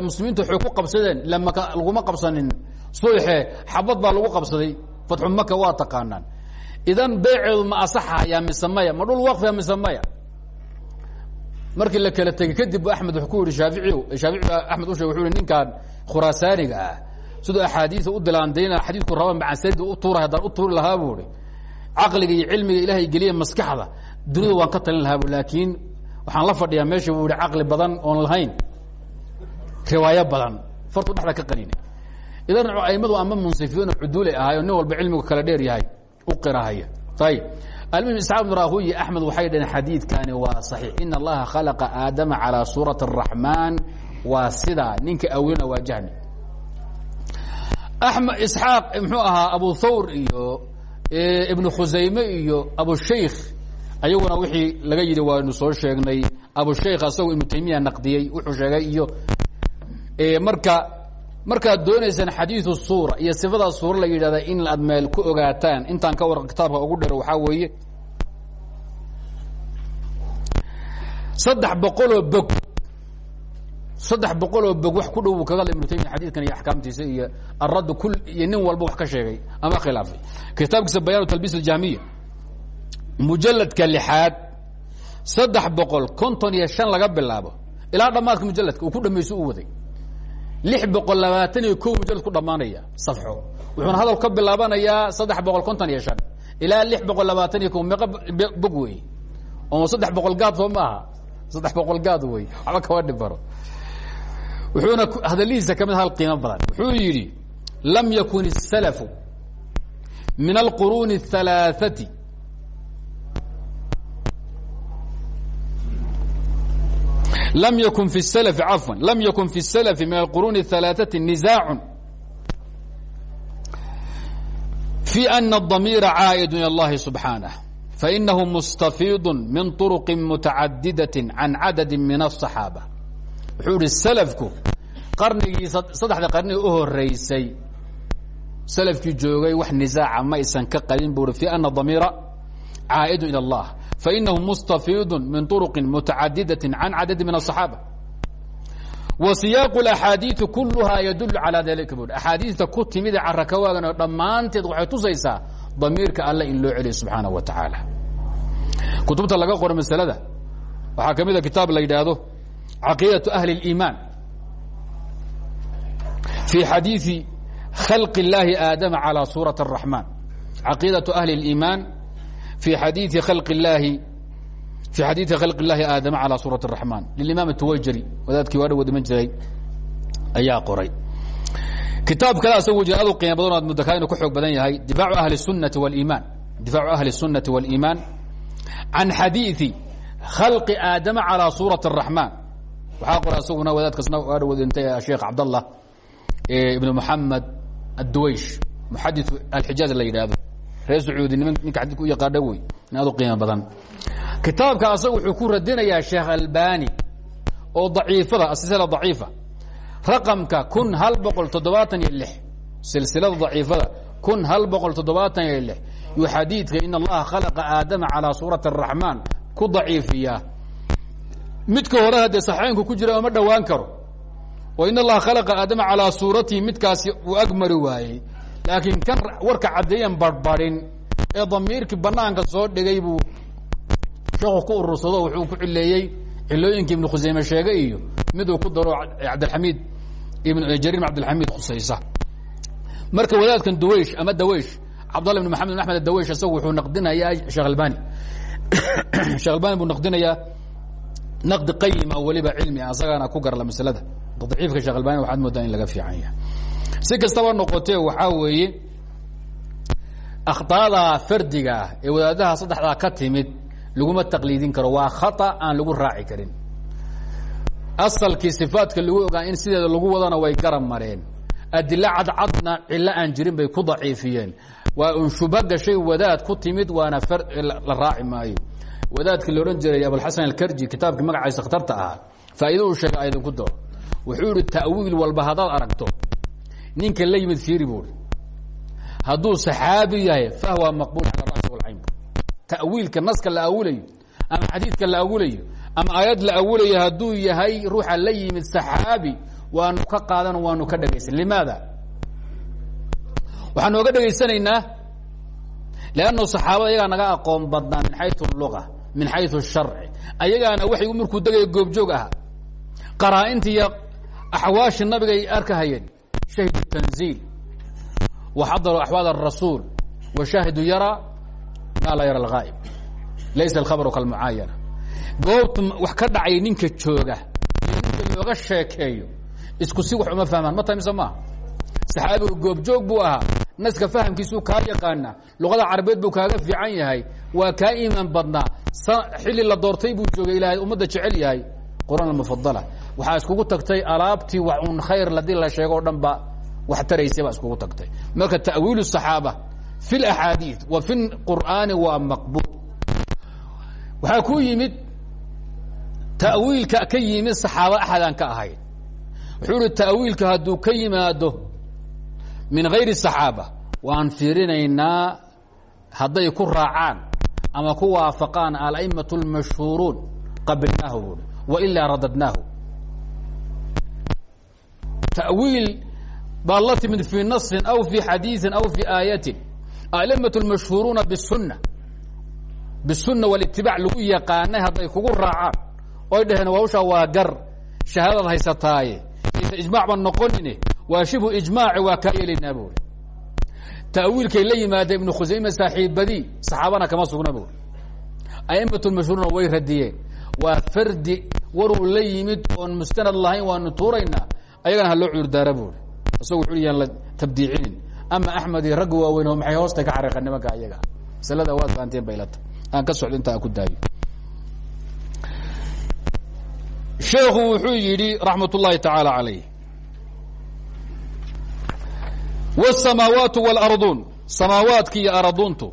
muslimiinta waxay ku qabsadeen ila maka laguma qabsanin sulxe xabad baa lagu qabsaday fatxu maka waa taqaanaan. Idan beeceedu ma asaxahaya mise maya ma dhul waqfiya mise maya markii la kala tegey kadib axmed wuxuu ku yihi shaafici shaafici axmed u sheg wuxu hi ninkan khuraasaaniga ah siduu axaadiia u dilaandayna xadiidku raba macansarida u tuura haddaan u tuuri lahaa buu i caqliga iyo cilmiga ilaahay geliya maskaxda dunida waan ka talin lahaa bu laakiin waxaan la fadhiyaa meesha buu ihi caqli badan oon lahayn. Riwaayo badan fartu dhexda ka qanin idan aimadu ama munsifiin cuduulay ahaayo nin walba cilmigu kala dheer yahay u qirahaya ayib almuhim isxaaq bn rahuyi axmed waxay dhaheen xadiidkani waa saxiix. In allaha khalaqa aadama calaa suurati الraxmaan waa sidaa ninka awlina waa jahmi. amed isxaaq mxuu ahaa abu thawr iyo ibnu khusayme iyo abushaykh ayaguna wixii laga yidhi waanu soo sheegnay. Abushaykh asagoo ibnu taymiya naqdiyey wuxuu sheegay iyo marka markaad doonaysaan xadiiu suura iyo sifada suura la yidhahda in aad meel ku ogaataan intaan ka war kitaabka ugu dhero waxaa weeye saddex boqoloo bog saddex boqoloo bog wax ku dhow kaga hadlay ibnu taymiya xadiidkan iyo axkaamtiisa iyo aradd kul iyo nin walba wax ka sheegay ama khilaafay. Kitaabkiisa bayaanu talbiis aljahmiya mujaladka lixaad saddex boqol konton iyo shan laga bilaabo. Ilaa dhammaadka mujaladka uu ku dhamayso u waday. Lix boqol labaatan iyo ko mujalad ku dhammaanaya safxo wuxuuna hadal ka bilaabanayaa saddex boqol konton iyo shan. Ilaa lix boqol labaatan iyo ko meeqa bog wey oo saddex boqol gaad soo ma aha saddex boqol gaad wey waxba kama dhibaro wuxuuna hadalihiisa kamid hal qiimo badan wuxuu yidhi lam yakun الsalfu min alquruuni الثalaaثati lam yakun fi الslfi cafwa lam yakun fi الslfi min alquruuni الثalaaثati نizaac fi أna الضamiira caaئid ilى اllahi subxaanه fainahu mustafiid min طرqi mutacadidaة can cadadi min الصaxaabة wuxuu ihi slfku qarnigii saddexda qarni u horeysay salafkii joogay wax nisaaca ma aysan ka qabin bui fi ana damiira caa'idu ilى اllah fainahu mustafiidu min طuruqi mutacadidaةi can cadadi min الصaxaaba wa siyaaqu اaxaadiiثi kuluhaa yadul calى dalika bui axaadiista ku timid ee carakawaagan oo dhammaanteed waxay tusaysaa damiirka alle in loo celiyo subxaanaه wa tacaala kutubta laga qoro masalada waxaa ka mida kitaab la yidhaahdo caqiidaة ahli اliimaan fii xadiiثi khalq اllaahi aadama calى suuraة الraxmaan caqiidaة ahli اliimaan في xadيiثi kلq الlahi في xadiiثi khalq الlahi aadama calى suuraة الرaحmaan لimaam التwajri wadaadkii waa dhow dhiman jiray ayaa qoray kitaab kale asagu jir adu qiima badan o ad mudaka inuu ka xoog badan yahay difaacu ahli الsunaةi واiman difaacu ahli الsunaةi والiimaan can xadiiثi khalqi aadama calى suuraة الرaحmaan waxaa qoray isaguna wadaadkaasna adhow dhintay sheekh cabdallah ibn moxamed adduwaysh muxadi alxijaaz la yidhaahdo. Reer sacuudi niman ninka xadiidka u yaqaana wey in aad u badan. Kitaabka asaga wuxuu ku radinayaa sheekh albani oo daciifada asilsila daciifa. Raqamka kun hal boqol toddobaatan iyo silsilada daciifada kun hal boqol toddobaatan iyo lix yuu xadiidka in allaha khalaqa aadama calaa suurati araxmaan ku daciifiyaa midka hore haddee saxeynku ku jira ooma dhowaan karo. Oo in allaha khalaqa aadama calaa suuratihi midkaasi uu agmari waayey. Laakiin kan warka caddeeyan barbarin ee damiirkii banaanka soo dhigay buu sheekhu ku urursado wuxuu ku cileeyey cilooyinkii ibnu khuseyme sheege iyo miduu ku daro cabdilamiid ibn jariir abdilxamiid khusaysa. Marka wadaadkan duwaysh ama dawaysh cabdallah ibn maxamed bin axmed dawaysh isagu wuxuu naqdinayaa sheekh albani. Sheekh albani buu naqdinayaa naqdi qayima weliba cilmi ah asagaana ku garla masalada. Daciifka sheekh albani waxaad moodaa in laga fiican yahay. Si kastaba noqotee waxaa weeye akhطa'ada fardiga ah ee wadaadaha saddexdaa ka timid laguma taqliidin karo. Waa khaطa aan lagu raaci karin. Asalkii sifaadka lagu ogaa in sideeda lagu wadana way garab mareen. Adilo cadcadna cilo aan jirin bay ku daciifiyeen. Waa unshubagashay wadaad ku timid waana la raaci maayo wadaadkii la odhan jiray abulxasan alkarji kitaabkii magaciisa khatarta ahaa faa'ido uu sheegay aydinku daro wuxuu yihi ta'wiil walba haddaad aragto ninka la yimid fiiri buui hadduu yahay fahwa maqbul cala rasi walcayn ta'wiilka naska la awulayo ama xadiidka la awulayo ama aayad la awulayo hadduu yahay ruuxa la yimid saxaabi waanu ka qaadan waanu ka dhegaysan limaada? Waxaan nooga dhegaysanaynaa leanno saxaabada ayagaa naga aqoon badnaa min xayu min xayu sharci. Ayagaana waxay markuu degaya goobjoog ahaa qaraa-intiiy axwaashii nabigay arkahayeen shahidu tanziil. Wa xadaru axwaal arasuul wa shaahidu yaraa maa laa yara alghaa'ib. Laysa alkhabaru kalmucaayana goobta wax ka dhacay ninka jooga ninka looga sheekeeyo isku si wax uma fahmaan. Ma tahay mise maaha saxaabigu goobjoog buu ahaa naska fahamkiisuu kaa yaqaana luqada carabeed buu kaaga fiican yahay waa kaa iimaan badnaa xilli la doortay buu joogay ilaahay ummadda jecel yahay quraan mufadala waxaa iskugu tagtay alaabtii wax un khayr hadii la sheego o dhan ba wax taraysay baa iskugu tagtay marka ta'wiil الصaxaaba fi اlaxaadiiث wa fi qur'aani waa maqbul waxaa ku yimid ta'wiilka ka yimid saxaaba axad aan ka ahayn wuxuu ihi ta'wiilka hadduu ka yimaado min gayri الصaxaaba waan fiirinaynaa hadday ku raacaan ama ku waafaqaan alأmaة الmashhuuruun qabilnaahu buui وإlaa radadnaahu تأwiil baa la timid fي naصi aw fي xadiiثi aw fي aayaةi almaة الmashhuuruuna bالsuنة bالsuنة واlاtibac lagu yaqaanay hadday kugu raacaan oy dhaheen hawshaa waa gar shahaadad haysataaye ise iجmاع ba noqonine waa shibhu iجmaaci waa kaa yeelaynaa buuri tawiilkay la yimaada ibnu khusayme saaxiibadii saxaabana kama sugna bu a'imatulmashhuurna way radiyeen. Waa fardi waruu la yimid oon mustanad lahayn waanu tuuraynaa ayagana ha loo cuurdaara buuri isago xul yaan la tabdiicinin. Ama axmed iyo ragga waaweyn oo maxay hoosta ka xariiqeen nimanka ayaga? Masalada waad fahanteen baylata aan ka socdo inta aan ku daayo. Sheekhu wuxuu yidhi raxmat ullaahi tacaala calayh wsamaawaatu wlarduun samaawaadka iyo araduuntu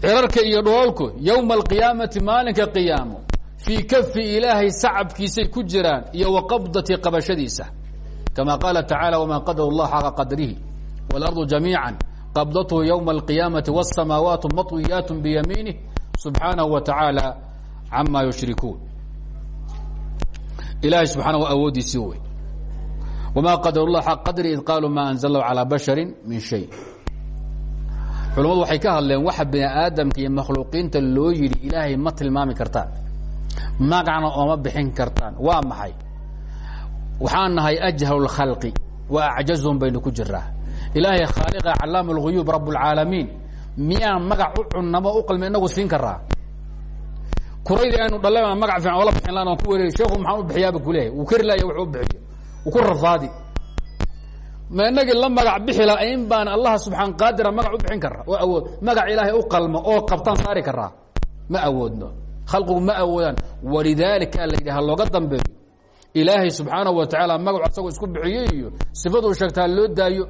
cirarka iyo dhoolku yowma alqiyaamati maalinka qiyaamo fii kafi ilaahay sacabkiisay ku jiraan iyo wa qabdati qabashadiisa kama qaala tacaala wma qadaru llah xaqa qadrihi walardu jamiica qabdathu ywma alqiyaamati wsamaawaatu matwiyaat biyamiinih subxaanahu wa tacaala cama yushrikuun ilahay subxaana awoodiisii wey wma qadr اllah xaq qadri id qaaluu ma anzl lahu calى bashari min shay culammadu waxay ka hadleen waxa bini aadamka iyo makhluuqiinta loo yidhi ilaahay ma tilmaami kartaan magacna ooma bixin kartaan waa maxay waxaan nahay ajhal اlkhalqi wa acjazhum baynu ku jiraa ilaahay khaaliqa calaam اlguyuub rab اlcaalamiin miyaan magac u cunnamo u qalmi inagu siin karaa kuraydii aynu dhalle magac fiican oola bixin lan aan ku wereeri sheekhu maxaan u bixiyaaba kuleeyahy wuu kari laaya wuxuu u bixiyo wuu ku rafaadi ma inagii la magac bixi la in baan allaha subxaan qaadira magac u bixin kara oo awood. Magac ilaahay u qalmo oo qabtaan saari karaa ma awoodno. Khalqigu ma awoodaan. Walidaalika la yidhi ha looga dambeeyo. Ilaahay subxaanaه wa tacaala magacu asagoo isku bixiyo iyo sifaduu sheegta ha loo daayo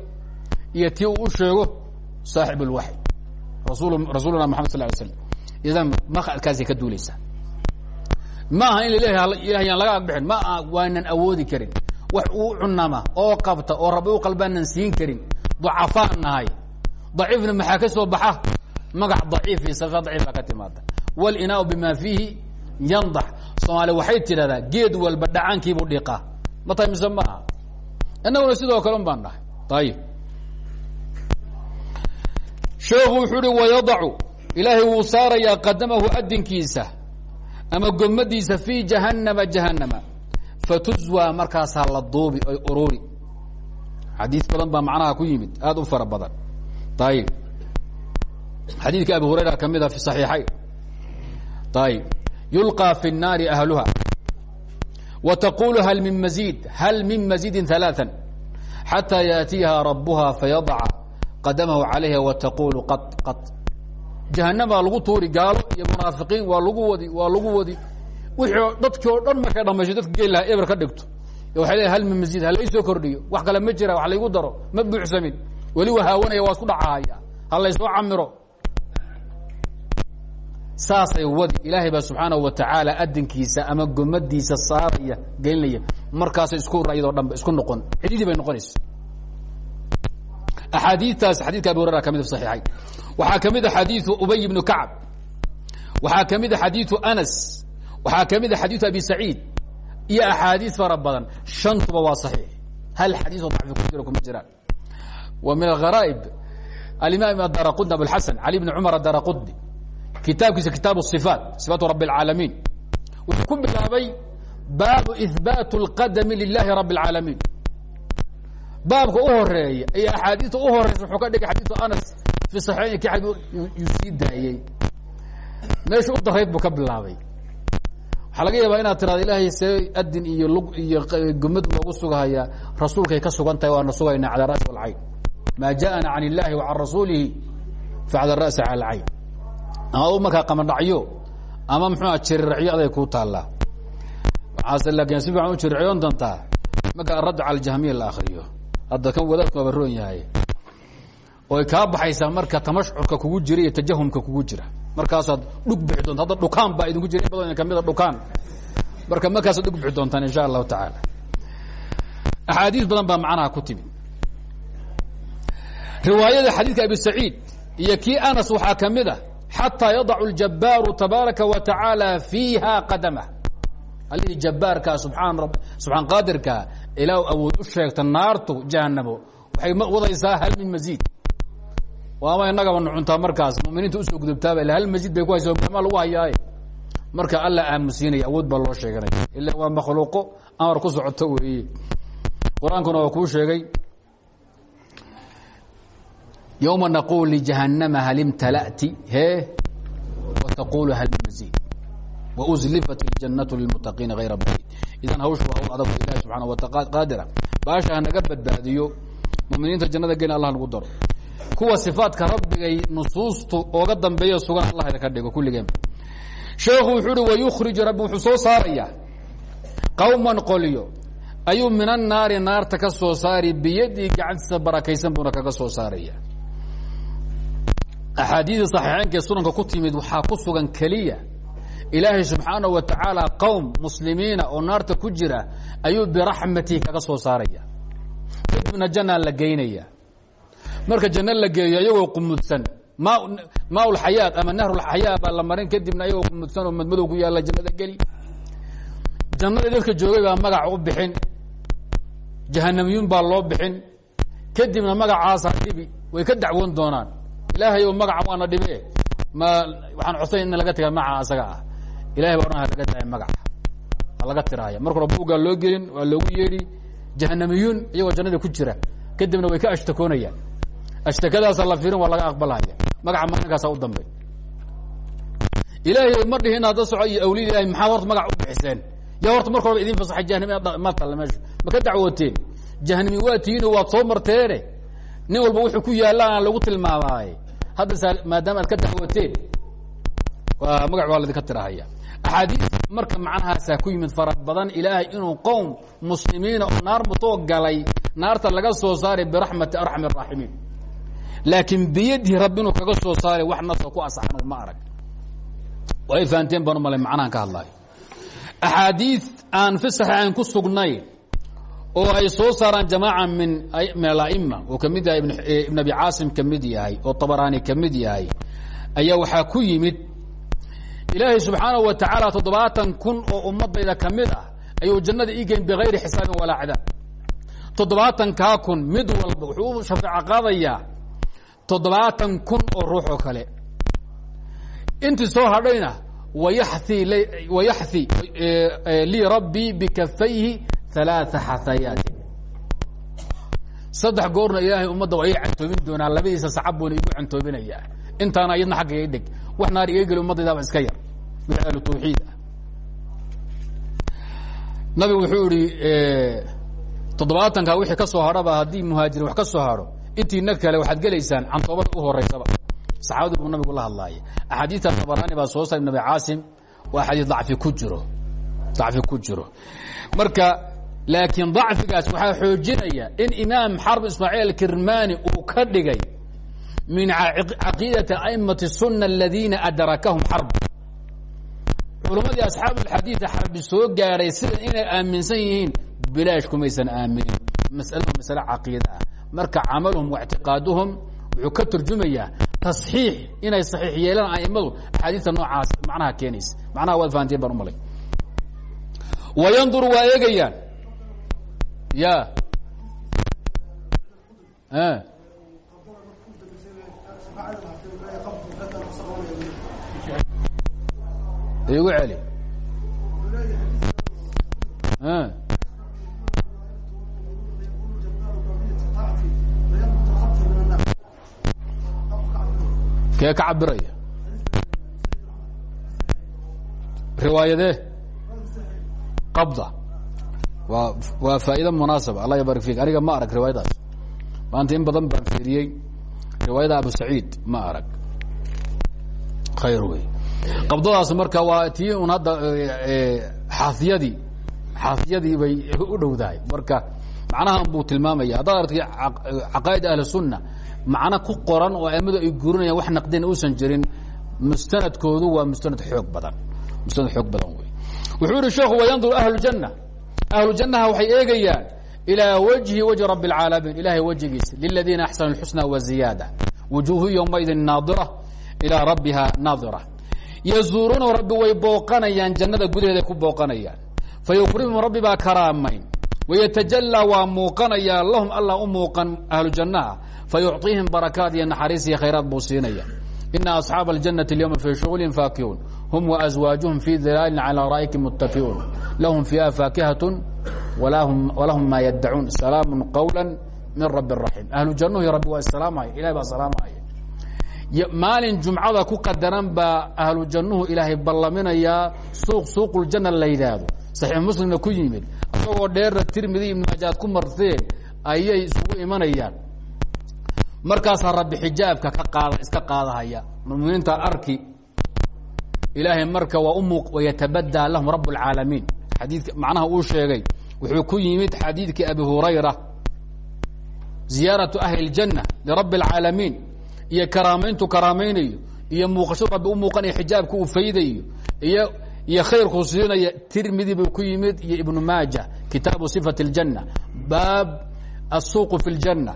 iyo tii uu u sheego saaxib اlwaxy rasul rasuuluna maxamed sal ly slam idan maqadkaasay ka duulaysaa. Ma aha in la leeyahay ilahay yaan laga agbixin ma waanan awoodi karin wax uu cunama oo qabta oo rabbi u qalbaanan siin karin. Dacafaan nahay. Daciifna maxaa ka soo baxa? Magac daciif iyo sifa daciifa ka timaada wاlinaau bima fiihi yandax. Soomaali waxay tidhahdaa geed walba dhacaankiibuu dhiqaa ma tahay mise ma aha? Innaguna sidoo kale un baan dhahay ayib sheekhu wuxuu uhi wayadacu. Ilaahay wuu saarayaa qadamahu adinkiisa ama gomadiisa fii jahannama jahannama fatuzwaa markaasaa la duubi oy ururi xadiid badan baa macnaha ku yimid aada u fara badan ayib xadiidka abi hurayra ka mid a fi صaxiixayn ayib yulqى fi الnaari ahluha wa taqulu hal min mazid hal min mazidin ثaلaaثa xatى yaأtiiha rabuha fayadaca qadamahu calayha wa taqulu qad qad jahannamaa lagu tuuri gaalo iyo munaafiqiin waa lagu wadi waa lagu wadi wixii dadkii oo dhan markay dhamayso dadka geel laha eber ka dhigto. Waxay leeay hal min masjid ha laysoo kordhiyo. Wax kale ma jira wax laygu daro ma buuxsamin. Weli waa haawanaya waa isku dhacahaya ha laysoo camiro saasay wadi. Ilaahay baa subxaanahu wa tacaala adinkiisa ama gomadiisa saaraya gelinaya. Markaasay isku rayadoo dhan ba isku noqon. Cididii bay noqonaysa. Axaadiitaas xadidka abi hurera ka mid saxiixayn. Waxaa ka mid a xadiiu ubay bnu kacb waxaa ka mid a xadiiu anas waxaa ka mid a xadiiu abi saciid iyo axaadiis fara badan shantuba waa saxiix hal xadiioo dacfi ku jiro kuma jiraan wa min aharaaib alimaam adara qudni abuxasan cali bni cumar adara qudni kitaabkiisa kitaab ifaat sifaatu rabi اlcaalamiin wuxuu ku bilaabay baabu ihbaat اlqadami lilahi rabi اlcaalamiin baabka u horeeya iyo axaadiista u horeysa wuxuu ka dhigay xadiiu anas fi saxiixayn ki xadi yuu sii daayey meesha u darayd buu ka bilaabay waxaa laga yaabaa inaad tiraado ilaahay see adin iyo lug iyo gumad loogu sugahayaa rasuulkay ka sugan tahay waana sugayna cala ra'si walcayn maa jaءana can illahi wa can rasuulihi facala ra'si cala alcayn ama u markaa qamadhacyo ama muxuua jiriracyo aday kuu taallaa. Waxaase laakiin si fiican u jiriracyoon doontaa marka aradd cala aljahmiya la akriyo hadda kan wadaadku aba roon yahay. Oy kaa baxaysaa marka tamashcurka kugu jira iyo tajahumka kugu jira markaasaad dhug bixi doonta hadda dhukaan baa idinku jira badan kamida dhukaan. Marka markaasaad dhug bixi doontaan insha allahu tacaala. Axaadiis badan baa macnaha ku timid. Riwaayada xadiidka abi saciid iyo kii anas waxaa ka mid a xataa yadacu tabaaraka wa tacaala fiiha qadamah. Allihii jabbaarkaa subaan subxaan qaadirkaa ilaa awood sheegta naartu jahanamo. Waxay wadaysaa hal min maziid waama inagaba nucuntaa markaas. Muminiinta u soo gudubtaaba ila hal masjid bay ku haysa hogaama lagu hayaaye marka alla aamusiinaya awood baa loo sheeganaya. Ila waa makhluuqo amar ku socoto weeye qur'aankuna waa kuu sheegay yowma naqul ljahannama hal imtala'ti? He? Wataqulu hal min maziid wauzlifat اljannatu lilmutaqiina hayra baciid idan hawshu waa hawl adag ilahi subxaana waqaadira baasha hanaga badbaadiyo muminiinta jannada gelin allah nagu daro kuwa sifaadka rabbigay nusuustu ooga dambeeya sugan allah idinka dhigo kulligeen. Sheekhu wuxuu uhi wayukhriju rabbi wuxuu soo saaraya qowman qolyo ayuu min annaari naarta ka saari biyadii gacantiisa barakaysan buuna kaga soo saaraya axaadiida saxiixeynkaee sunanka ku timid waxaa ku sugan keliya ilaahay subxaanahu wa tacaala qowm muslimiina oo naarta ku jira ayuu biraxmatihi kaga soo saaraya kadibna jannaa la marka janno la geeyo iyagoo qumudsan. Maaulxayaat ama nahrulxayaa baa la marin kadibna ayagoo qumudsan oo madmadow ku yaalla jannada geli. Jannadii dadka joogay baa magac u bixin. Jahanamiyuun baa loo bixin. Kadibna magacaasaa dhibi. Way ka dacwoon doonaan. Ilaahay o magaca waana dhibe ma waxaan codsay in laga taga maca asaga ah. Ilahay baa odhan laga tahay magaca. Laga tiraaya. Marka hore loo gelin waa loogu yeedhi jahanamiyuun iyagoo jannada ku jira. Kadibna way ka ashtakoonayaan ashtakadaasa la fiirin waa laga aqbalhaya magaca maalinkaasa u dambay ilaahay ma dhihi inaad soco iyo awliyad ilahay maxaad horta magac u bixiseen? Yaa horta marka horeba idin fasaxay jahanami ma talla meesha. Ma ka dacwooteen? Jahanami waa tihiino waad soo marteene nin walba wuxuu ku yaallaan lagu tilmaamaaye hadda maadaama aad ka dacwooteen waa magac waa ladinka tirahaya axaadiis marka macnahaasaa ku yimid fara ilaahay inuu qowm muslimiina oo naar mutoo galay naarta laga soo saaray biraxmati arxam araaximiin laakiin biyadihi rabbi inuu kaga soo saaray wax nasoo ku asaxan ma arag. Way fahanteen baan umalay macnahan ka hadlaayo. Axaadiid aan fi saxiixayn ku sugnayn oo ay soo saaraan jamaaca min min ala'ima oo ka mid yahay ibn abi caasim ka mid yahay oo tabaraani ka mid yahay ayaa waxaa ku yimid ilaahay subxaanaه wa tacaala toddobaatan kun oo ummadayda ka mid ah ayuu jannada ii geyn bigayri xisaabin walaa cadaab. Toddobaatankaa kun mid walba wuxuu u shafeeco qaadayaa toddobaatan kun oo ruux oo kale. Intii soo hadhayna wayaxi wayaxi e, e, lii rabbii bikafayhi alaaa xahayaati saddex goorna ilaahay ummadda waa ii cantoobin doonaa labadiisa sacab buuna igu cantoobinayaa intaana iyadna xagga iga dheg wax naar iga geli umadaydaaba iska yar. Wix ahlu tawxiid ah. Nabigu wuxuu yihi e, toddobaatanka wixii ka soo hadhaba haddii muhaajiriin wax ka soo hadho intiina kale waxaad gelaysaan cantoobada u horeysaba saxaabadii buu nabigu la hadlaaya axaadiista tabaraani baa soo saaray ibn abi caasim waa xadiis dacfi ku jiro. Dacfi ku jiro. Marka laakiin dacfigaas waxaa xoojinaya in imaam xarb ismaaciil akirmani uu ka dhigay min caqiidati aimati suna aladiina adrakahum xarb. Culamadii asxaabu alxadiida xarbi soo gaaray sida inay aaminsan yihiin bilaash kumaysan aaminin. Masaladu masale caqiida ah marka camaluhum waاctiqaaduhum wuxuu ka turjumayaa tasxiix inay saxiix yeelaan aimadu. Axaadiista noocaas macnaha keenaysa. Macnaha waad fahanteen baan umalay wayanduru waa eegayaan. Ya. Igu celi kee ka cabiraya? Riwaayadee? Qabda. Waa waa faa'iida munaasaba allah yabarik fik aniga ma arag riwaayadaas. Maanta in badan baan fiiriyey. Riwaayada abu saciid ma arag. Khayr wey qabdadaas marka waa tii un hadda xaafiyadii xaafiyadii bay u dhowdahay. Marka macnahan buu tilmaamaya haddaad aragtay caqaa'id ahli sunna macno ku qoran oo aimadu ay gurinayaan wax naqdina uusan jirin mustanadkoodu waa mustanad xoog badan. Mustanad xoog badan wey wuxuu yihi sheekhu wayandur ahlu janna. Ahlu jannaha waxay eegayaan ilaa wajhi wajhi rabi اlcaalamiin ilahay wejigiisa liladiina axsanu اlxusna waziyaada wujuuhu yowmaidin naadira ilaa rabbiha naadira. Yazuuruunahu rabbi way booqanayaan jannada gudaheeday ku booqanayaan. Fayukrimhum rabbi baa karaamayn. Wayatajalaa waa muuqanayaa lahum alla u muuqan ahlu fayucطiihim barakaat iyo naxariis iyo khayraad buu siinaya ina asxaaba اljannati اlyawma fii shuغuli faakihuun hum waazwaajuhum fii dilaalin calى ra'yki muttakiuun lahum fiiha faakihaة walahum ma yaddacuun salaamu qawla min rabi raxiim ahlu jannuhu rabbi waa salaamaya ilahay baa salaamaya maalin jumcada ku qadaran baa ahlu jannuhu ilaahay ballaminayaa suuq suuquljanna la yidhaahdo saxiix muslimna ku yimid isagoo dheerna tirmidi ibn maajaad ku marteen ayay isugu imanayaan markaasaa rabbi xijaabka ka qaada iska qaadahaya muminiinta arki ilaahay marka waa u muuq wayatabadaa lahum rabb اlcaalamiin xadiidka macnaha uu sheegay wuxuu ku yimid xadiidkii abi hurayra ziyaaraةu ahli اljanna lirabbi اlcaalamiin iyo karaamayntu karaamaynayo iyo muuqashadu rabbi u muuqanaya xijaabka uu faydayo iyo iyo khayrkuu siinaya tirmidi buu ku yimid iyo ibnu maaja kitaabu صifat اljanna baab الsuuq fi اljanة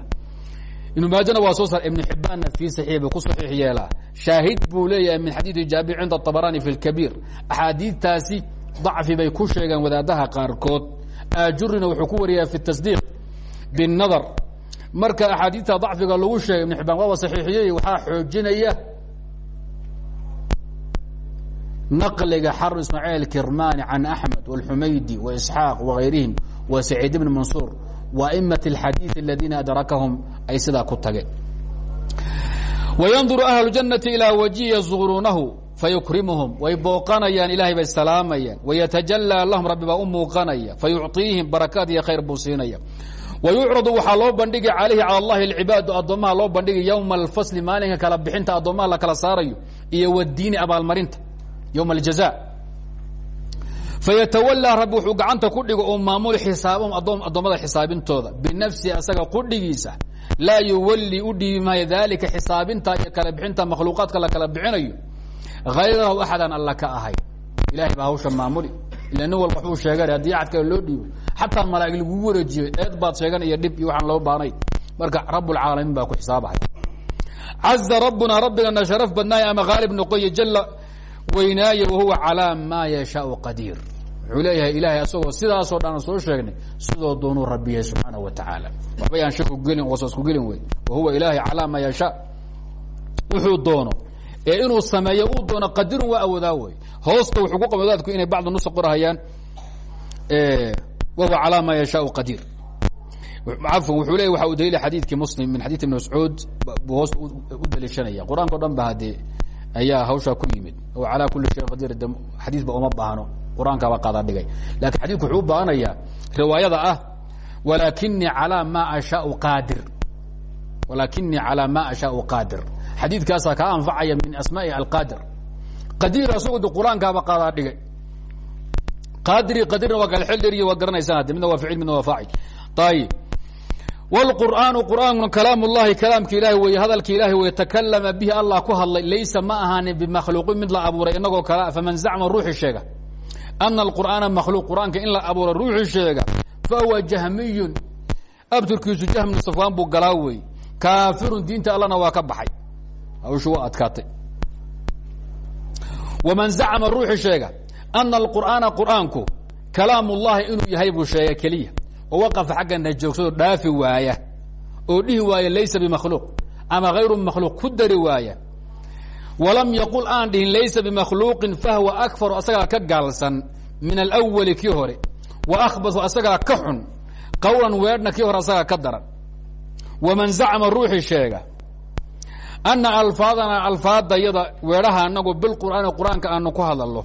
ibnu maajana waa soo saar ibnu xibaanna fii saxiix buu ku saxiix yeelaa shaahid buu leeyahay min xadiidi jaabir cinda طabarani fi اlkabiir axaadiidtaasi dacfi bay ku sheegeen wadaadaha qaarkood aajurina wuxuu ku wariyaa fi الtasdiiq bالnadar marka axaadiidta dacfiga lagu sheegay ibnu xibaan waaba saxiixiyey waxaa xoojinaya naqliga xarb ismaaciil kirmani can axmed wاlxumaydi waisxaaq wagayrihim wa saciid bn mansuur وأmaة الxadيiث الadiina adrakahum ay sidaa ku tageen وynduru أهل الجaنaةi إilىa wجhi yزuruunahu fayukrimhum way booqanayaan ilahay bay salaamayaan وyتajalىa lahum rabbi baa u muuqanaya fayucطiihim barakaad iyo khayr buu siinaya ويucرضu waxaa loo bandhigi عalayhi calى الlahi الcibaadu addoommaha loo bandhigi yowma الfasli maalinka kala bixinta addoommaha la kala saarayo iyo wdiini abaalmarinta ywم الjaزاء fayatawalaa rabbi wuxuu gacanta ku dhigo oo maamul xisaabahum addoommada xisaabintooda binafsihi asaga qudhigiisa laa yuwallii u dhiibi maayo daalika xisaabinta iyo kala bixinta makhluuqaadka la kala bixinayo hayrahu axadaan alla ka ahay ilahay baa hawsha maamuli ila nin walba waxbuu sheegan haddii kale loo dhiibo xataa malaa'ig lagugu wareejiyo eed baad sheegan iyo dhib iyo waxaan loo baanayn marka rabbulcaalamiin baa ku xisaabahay caza rabbuna rabbigana sharaf badnaaya ama haalib noqoye jala weynaaye wahuwa calaa maa yashaau qadiir wuxuu leeyahay ilaahay asagoo sidaasoo dhan soo sheegnay sidoo doonuu rabbi yahay subxaana wa tacaala. Waxba yaan shaku gelin waso isku gelin wey wahuwa ilaahay calaa maa yashaa. Wuxuu doono ee inuu sameeyo uu doono qadirun waa awoodaa wey hoosta wuxuu ku qaba wadaadku inay bacdu nusa qorahayaan wahuwa calaa maa yashaau qadiir. Cafwan wuxuu leeyahy waxa u daliila xadiidkii muslim min xadiid ibn mascuud buu hoos u daliishanaya. Qur'aanka o dhan ba haddee ayaa hawshaa ku yimid. Oo calaa kuli shay qadiir de xadiis ba uma baahno qur'aankaaba qaada dhigay. Lakin xadidku wuxuu u riwaayada ah walakinii alaa ma ashaau qaadir. Walaakinii calaa ma ashaau qaadir. Xadiidkaasaa kaa anfacaya min asmaai alqaadir. Qadiir asagu de qur'aankaaba qaadaa dhigay. Qaadiri qadirna waa kala xeldheriy waa garanaysaan hadde midna waa ficil midna waa faacil. Ayib wlqur'aanu qur'aankuna kalaam llahi kalaamka ilahi weeye hadalka ilahi weye takalama bihi allah ku hadlay laysa ma ahaanin bimakhluuqin mid la abuuray inagoo kale faman zacma ana alqur'aana makhluuq qur'aanka in la abuura ruuxi sheega fahuwa jahmiyun abturkiisu jahmnu safwaan buu galaa wey kaafirun diinta allana waa ka baxay hawshu waa adkaatay waman zacma ruuxi sheega ana alqur'aana qur'aanku kalaam ullahi inuu yahay buu sheega keliya waqafa xaggana joogsado dhaafi waaya oo dhihi waaya laysa bimakhluuq ama makhluuq ku dari waaya walam yaqul aan dhihin laysa bimakhluuqin fahwa akfaru asagaa ka gaalsan min alawali kii hore wa akhbatu asagaa ka xun qowlan weedhna kii hore asagaa ka daran. Waman zacma ruuxii sheega ana alfaadana alfaadayada weedhaha anagu bilqur'aani qur'aanka aanu ku hadalno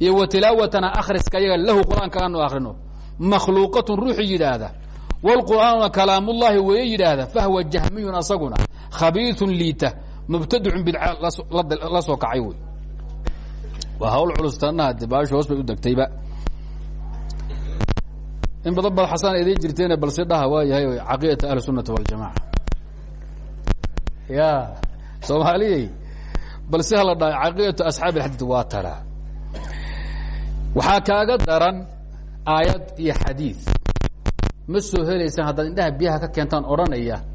iyo wa tilaawatana akhriska yaga lahu qur'aanka aanu akrino makhluuqatun ruuxu yidhaahda wlqur'aanuna kalaamullahi weeye yidhaahda fahwa jahmiyun asaguna khabiiun liita mubtadicun bidca la soo kacay wey. Waa hawl culustanaha de baashu hoos bay u degtayba. In badan bad xasaan idiin jirteene balse dhaha waa yahay caqiidata ahli sunati waljamaca ya soomaaliyey balse hala dhaha caqiidatu asxaabi alxadiid waa tala. Waxaa kaaga daran aayad iyo xadiid ma soo indhaha biyaha ka keentaan odhanaya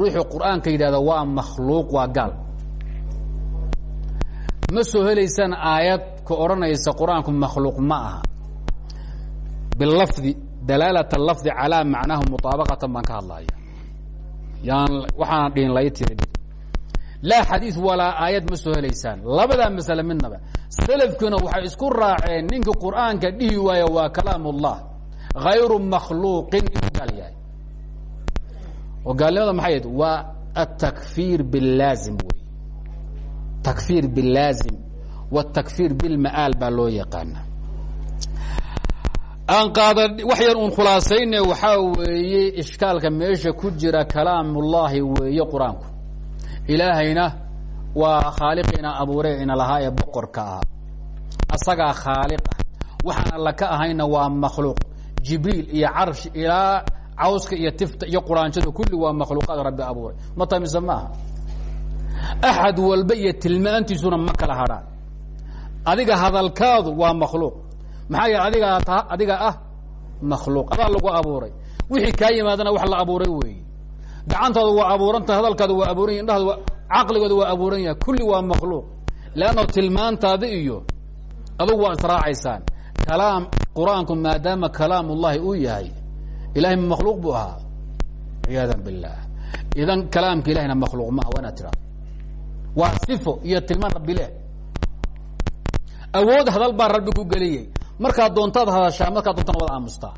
ruuxuu qur'aanka yidhahda waa makhluuq waa gaal. Ma soo helaysaan aayad qur'aanku makhluuq ma aha. Bilafdi dalaalat lafdi calaa macnaahu muطaabaqatan baan ka hadlaya yaan waxaana dhihin lay tirin laa xadiid walaa aayad ma soo helaysaan. Labadaa selafkiina waxay isku raaceen ninka qur'aanka dhihi waaya waa kalaam ullah makhluuqin inuu oo gaalnimada maxay ahayd waa atakfiir bilaazim wey takfiir bilaazim wاtakfiir bilma'aal baa loo yaqaana. Aan qaada wax yar uun khulaasayne waxaa weeye ishkaalka meesha ku jira kalaam ullahi weeye qur'aanku. Ilaahayna waa khaaliqiina abuure ina lahaa ee boqorka ah asagaa khaaliq ah. Waxaan alla ka ahayna waa makhluuq. Jibriil iyo carshi ilaa cawska iyo tifta iyo quraanjada kulli waa makhluuqaad rabbi abuuray. Ma tahay mise maaha axad walba iyo tilmaantiisuna ma kala hadhaan. Adiga hadalkaadu waa makhluuq. Maxaa yeele adigaa adiga ah makhluuq. Adaa lagu abuuray. Wixii kaa yimaadana wax la abuuray weeye gacantaadu waa abuuranta hadalkaadu waa abuuran yahy indhahaadu caqligooda waa abuuran yahay. Kulli waa makhluuq. Leanno tilmaantaada iyo adugu waa israacaysaan. Kalaam qur'aanku maadaama kalaam uu yahay ilahay ma makhluuq buu ahaa ciyaadan billah idan kalaamka ilahina makhluuq maaha waa inaad tira waa sifo iyo tilmaan rabbi leh awood hadal baa rabbi ku geliyey markaad doontaad hadashaa markaad doontana waad aamustaa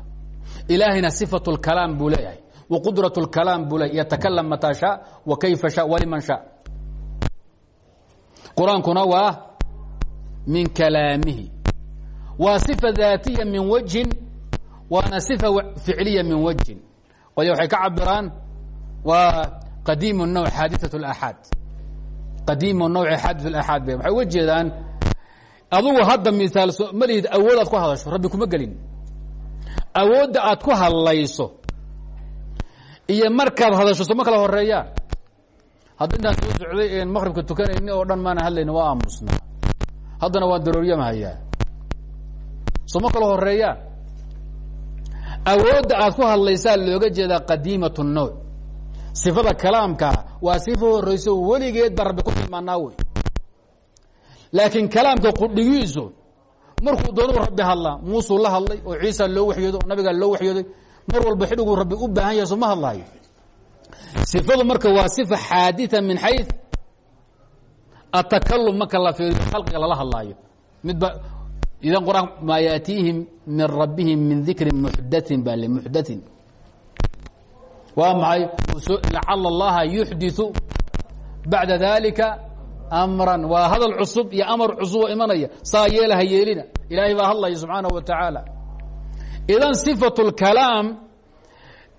ilaahayna sifat lkalaam buu leeyahay wa qudrat lkalaam buu leeyahy yatakalam mataa shaa wa kayfa sha waliman sha qur'aankuna waa min kalaamihi waa صifa daatiya min wajhin waana صifa ficliya min wajhin qolya waxay ka cabiraan waa qadiim الnوع xaadiثaة الأxaad qadiim nawci xaadiث اأxaad be waxay uga jeedaan adugu hadda miaal ma lihid awood aad ku hadasho rabbi kuma gelin awoodda aad ku hadlayso iyo markaad hadasho soo ma kala horeeyaan hadda intaan soo socday en maqribka tukanayni oo dhan maana hadlayna waa aamusnaa haddana waan darooryamahayaa soo ma kala horeeyaan awoodda aad ku hadlaysaa looga jeedaa qadiimat الnawc sifada kalaamkaa waa sifa horeyso weligeed baa rabbi ku tilmaanaa wey. Laakiin kalaamka qudhigiisu markuu doonuu rabbi hadlaa muusuu la hadlay oo ciisa loo waxyoodo oo nabigaa loo waxyooday mar walba xidhiguu rabbi u baahan yahay soo ma hadlaayo. Sifadu marka waa sifa xaadita min xay atakalum marka la fiiriyo khalqiga lala hadlaayo. Midba idan quraan maa yaatiihim min rabbihim min dikrin muxdain baa le muxdain waa maxay lacala allaha yuxdiu bacda dalika amran waa hadal cusub iyo amar cusub oo imanaya saa yeela ha yeelina ilaahay baa hadlaya subxaanaه wa tacaala idan صifaة اlkalaam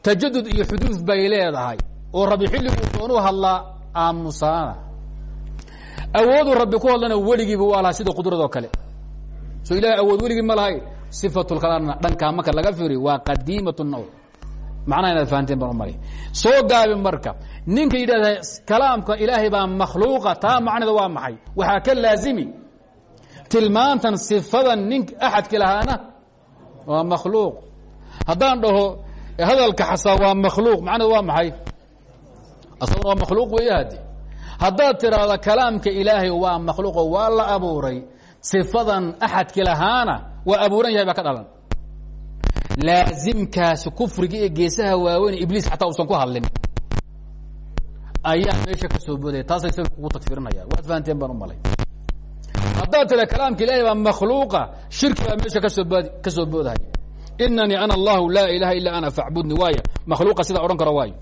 tajadud iyo xuduud bay leedahay oo rabbi xilliguu doonuu hadlaa aamusaana awooduu rabbi ku hadlana weligiiba waa lahaa sida qudradoo kale so ilahay awood weligii ma lahayn sifatulkalaana dhankaa marka laga firi waa qadiimat nawc macnaha inaad fahanteen baan u malay soo gaabi marka ninka yidhahda kalaamka ilaahay baa makhluuqa taa macnida waa maxay? Waxaa ka laazimi. Tilmaantan sifadan ninka axadka lahaana waa makhluuq. Haddaan dhaho eh, hadalka xasaa waa makhluuq macnida waa maxay? Asaguna waa makhluuq weeya hade haddaad tiraahda kalaamka ilaahay waa makhluuqo waa la abuuray sifadan axadki lahaana waa abuuran yahay baa ka dhalan. Laazimkaasi kufriga iyo geesaha waaweyn ibliis xataa usan ku hadlin. Ayaa meesha ka soo boodaya taasay sal kugu tagfirinaya waad fahanteen baan u malay. Haddaad tira kalaamka ilahay baa makhluuqa shirki baa meesha ka soo bood ka soo boodahaya inanii ana allahu laa ilaha illa ana facbudni waaya makhluuqa sidaa odhan karo waayo.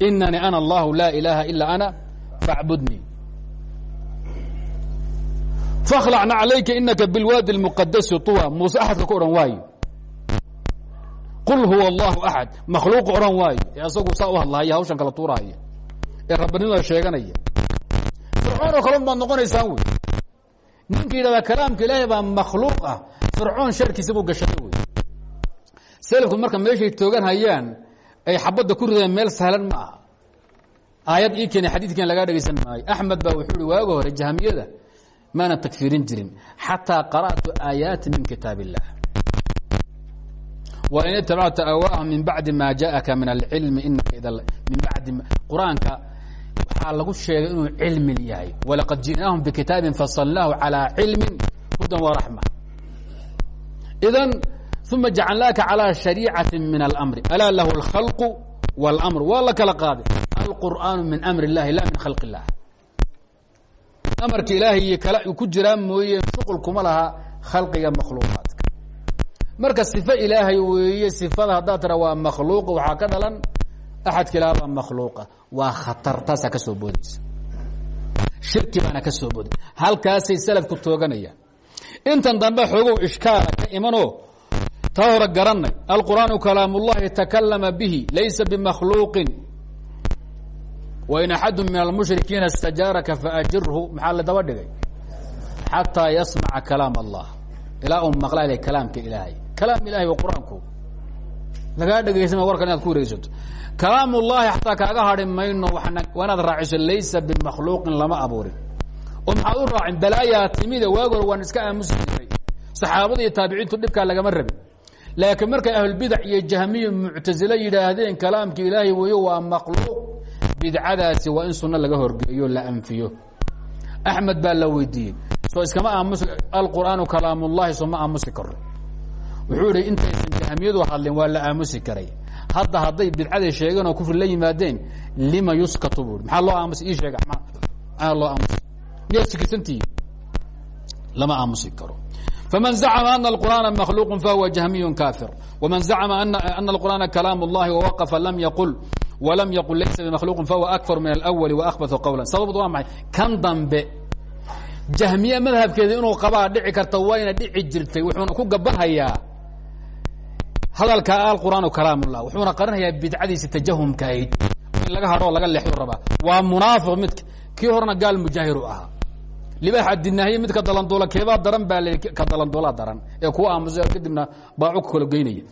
Inanii ana allahu laa ilaha ila ana facbudni fakhlacna calayka inaka bilwaadi اlmuqadasi طuwa muuse axadka ku odhan waayo qul huwa allahu axad makhluuq odhan waayo ee asagu saa u hadlahaya hawshan kala tuurahaya ee rabbanimada sheeganaya fircoon oo kale baad noqonaysaan wey ninka yidhahdaa kalaamka ilaahay baa makhluuq ah fircoon sharkiisa buu gashaday wey selafku marka meeshay toogan hayaan ay xabadda ku rideen meel sahlan ma aha aayad ii keena xadiidkan lagaa dhegaysan maayo axmed baa wuxuu ihi waaga hore jahmiyada maana tagfirin jirin xataa qara'tu aayaati min kitaab illah wain itabacta awaahum min bacdi ma jaءaka min alcilmi inaka id min badi qur-aanka waxaa lagu sheegay inuu cilmi yahay walaqad ji'naahum bikitaabin fasalnaahu calىa cilmi hudan waraxma idan uma jacalnaaka calىa shariicati min almri alaa lahu اlkhalqu wاlmr waa la kala qaaday alqur'aanu min amri اllahi la min khalq اllah amarka ilaahay kale ku jiraa mooye shuqul kuma laha khalqiga makhluuqaadka. Marka صifo ilaahay weeye sifada haddaad tira waa makhluuq waxaa ka dhalan axadka ilaah makhluuqa. Waa khatar taasaa ka soo boodaysa. Shirki baana ka soo booday halkaasay salafku tooganayaan intan dambe xoogow ishkaala ka imanoo taa garanay alqur'aanu kalaam ullahi bihi laysa bimakhluuqin wain axadu min almushrikiina istajaaraka faajirhu. Maxaa la daba dhigay? Xataa yasmaca kalaam allah. Ilaa uu maqlaa kalaamka ilaahay. Kalaam ilahay waa qur'aanku. Lagaa dhegaysama warkan inaad ku wareegsato. Kalaam ullahi xataa kaaga hadhi mayno waa inaad raaciso laysa bimakhluuqin lama abuurin. Oo maxaad u raacin balaayaa timide waag hore waan iska aamusi jiray saxaabada iyo taabiciintu dhibkaa lagama rabin. Laakiin markay ahlulbidac iyo jahmiya muctasile yidhaahdeen kalaamka ilaahay weeyo waa makhluuq bidcadaasi waa in sunno laga horgeeyo la anfiyo. Axmed baa la weydiiyey soo iskama aamus alqur'aanu kalaamullahi soo ma aamusi karo. Wuxuu idhi intaysan jahmiyadu hadlin waa la aamusi karay. Hadda hadday bidcaday sheegeen oo kufri la yimaadeen lima yuskatu bui maxaa loo aamusa ii sheega. Maxaa loo aamusa miyaad sikisantihi lama aamusi karo. Faman zacma ana alqur'aana makhluuq fahuwa jahmiyu kaafir. Wman zacma ana alqur'aana kalaam اllahi wawaqfa lam yaqul wlam yqul laysa bmakhluqi fahuwa akfar min alأwli waakbathu qawla sababtu waa maxay kan dambe jahmiye madhabkeeda inuu qabaa dhici karta wayna dhici jirtay wuxuuna ku gabahayaa hadalka alqur'aanu kalaam اllah wuxuuna qarinayaa bidcadiisi tajahumka ahayd in laga hadho laga leexdu rabaa waa munaafiq midka kii horena gaal mujaahiru ahaa libaax adinaahiye midka dalanduula keebaa daran baa l ka dalanduulaa daran ee kuwa aamusa kadibna baacu ka kala geynaya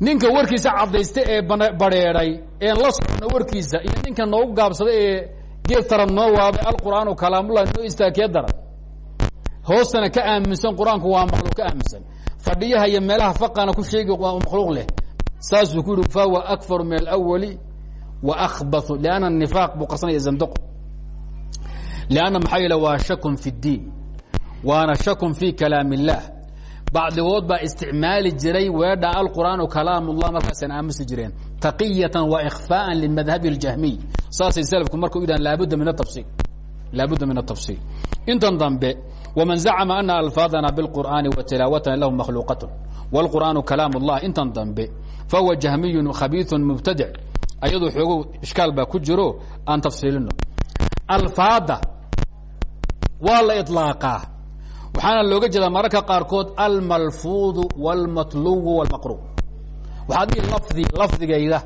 ninka warkiisa cadaysta ee bareeday een la socno warkiisa iyo ninka noogu gaabsaday ee geed taran noo waabay alqur'aanu kalaamullah noo istaakee daran. Hoostana ka aaminsan qur'aanku waa makhluuq ka aaminsan. Fadhiyaha iyo meelaha faqana ku sheegi makhluuq leh. Saasuu ku yihi fahuwa akfaru min alawali wa akhbathu lianna nifaaq buu qarsanaya zandaqu lianna maxaa yeele waa shakun fi اddiin waana shakun fi kalaam اllah bacdigood baa isticmaali jiray weedha alqur'aanu kalaam اllah markaasaan aamusi jireen taqiyatan wa ikfaءa limadhabi اljahmiy saasay slku marka u yidhahan laabudda min atafsiil laabudda min atafsiil intan dambe wman zacma ana alfaadana biاlqur'aani wa tilaawatana lahu makhluuqat wاlqur'aanu kalaam اllah intan dambe fahuwa jahmiyu khabiiثu mubtadic ayadoo xoogo ishkaal baa ku jiro aan tafsiilino alfaada waa la iطlaaqaa waxaana looga jeedaa mararka qaarkood almalfuudu wاlmatluwu wاlmaqru waxaa dhihi lafdi lafdigayda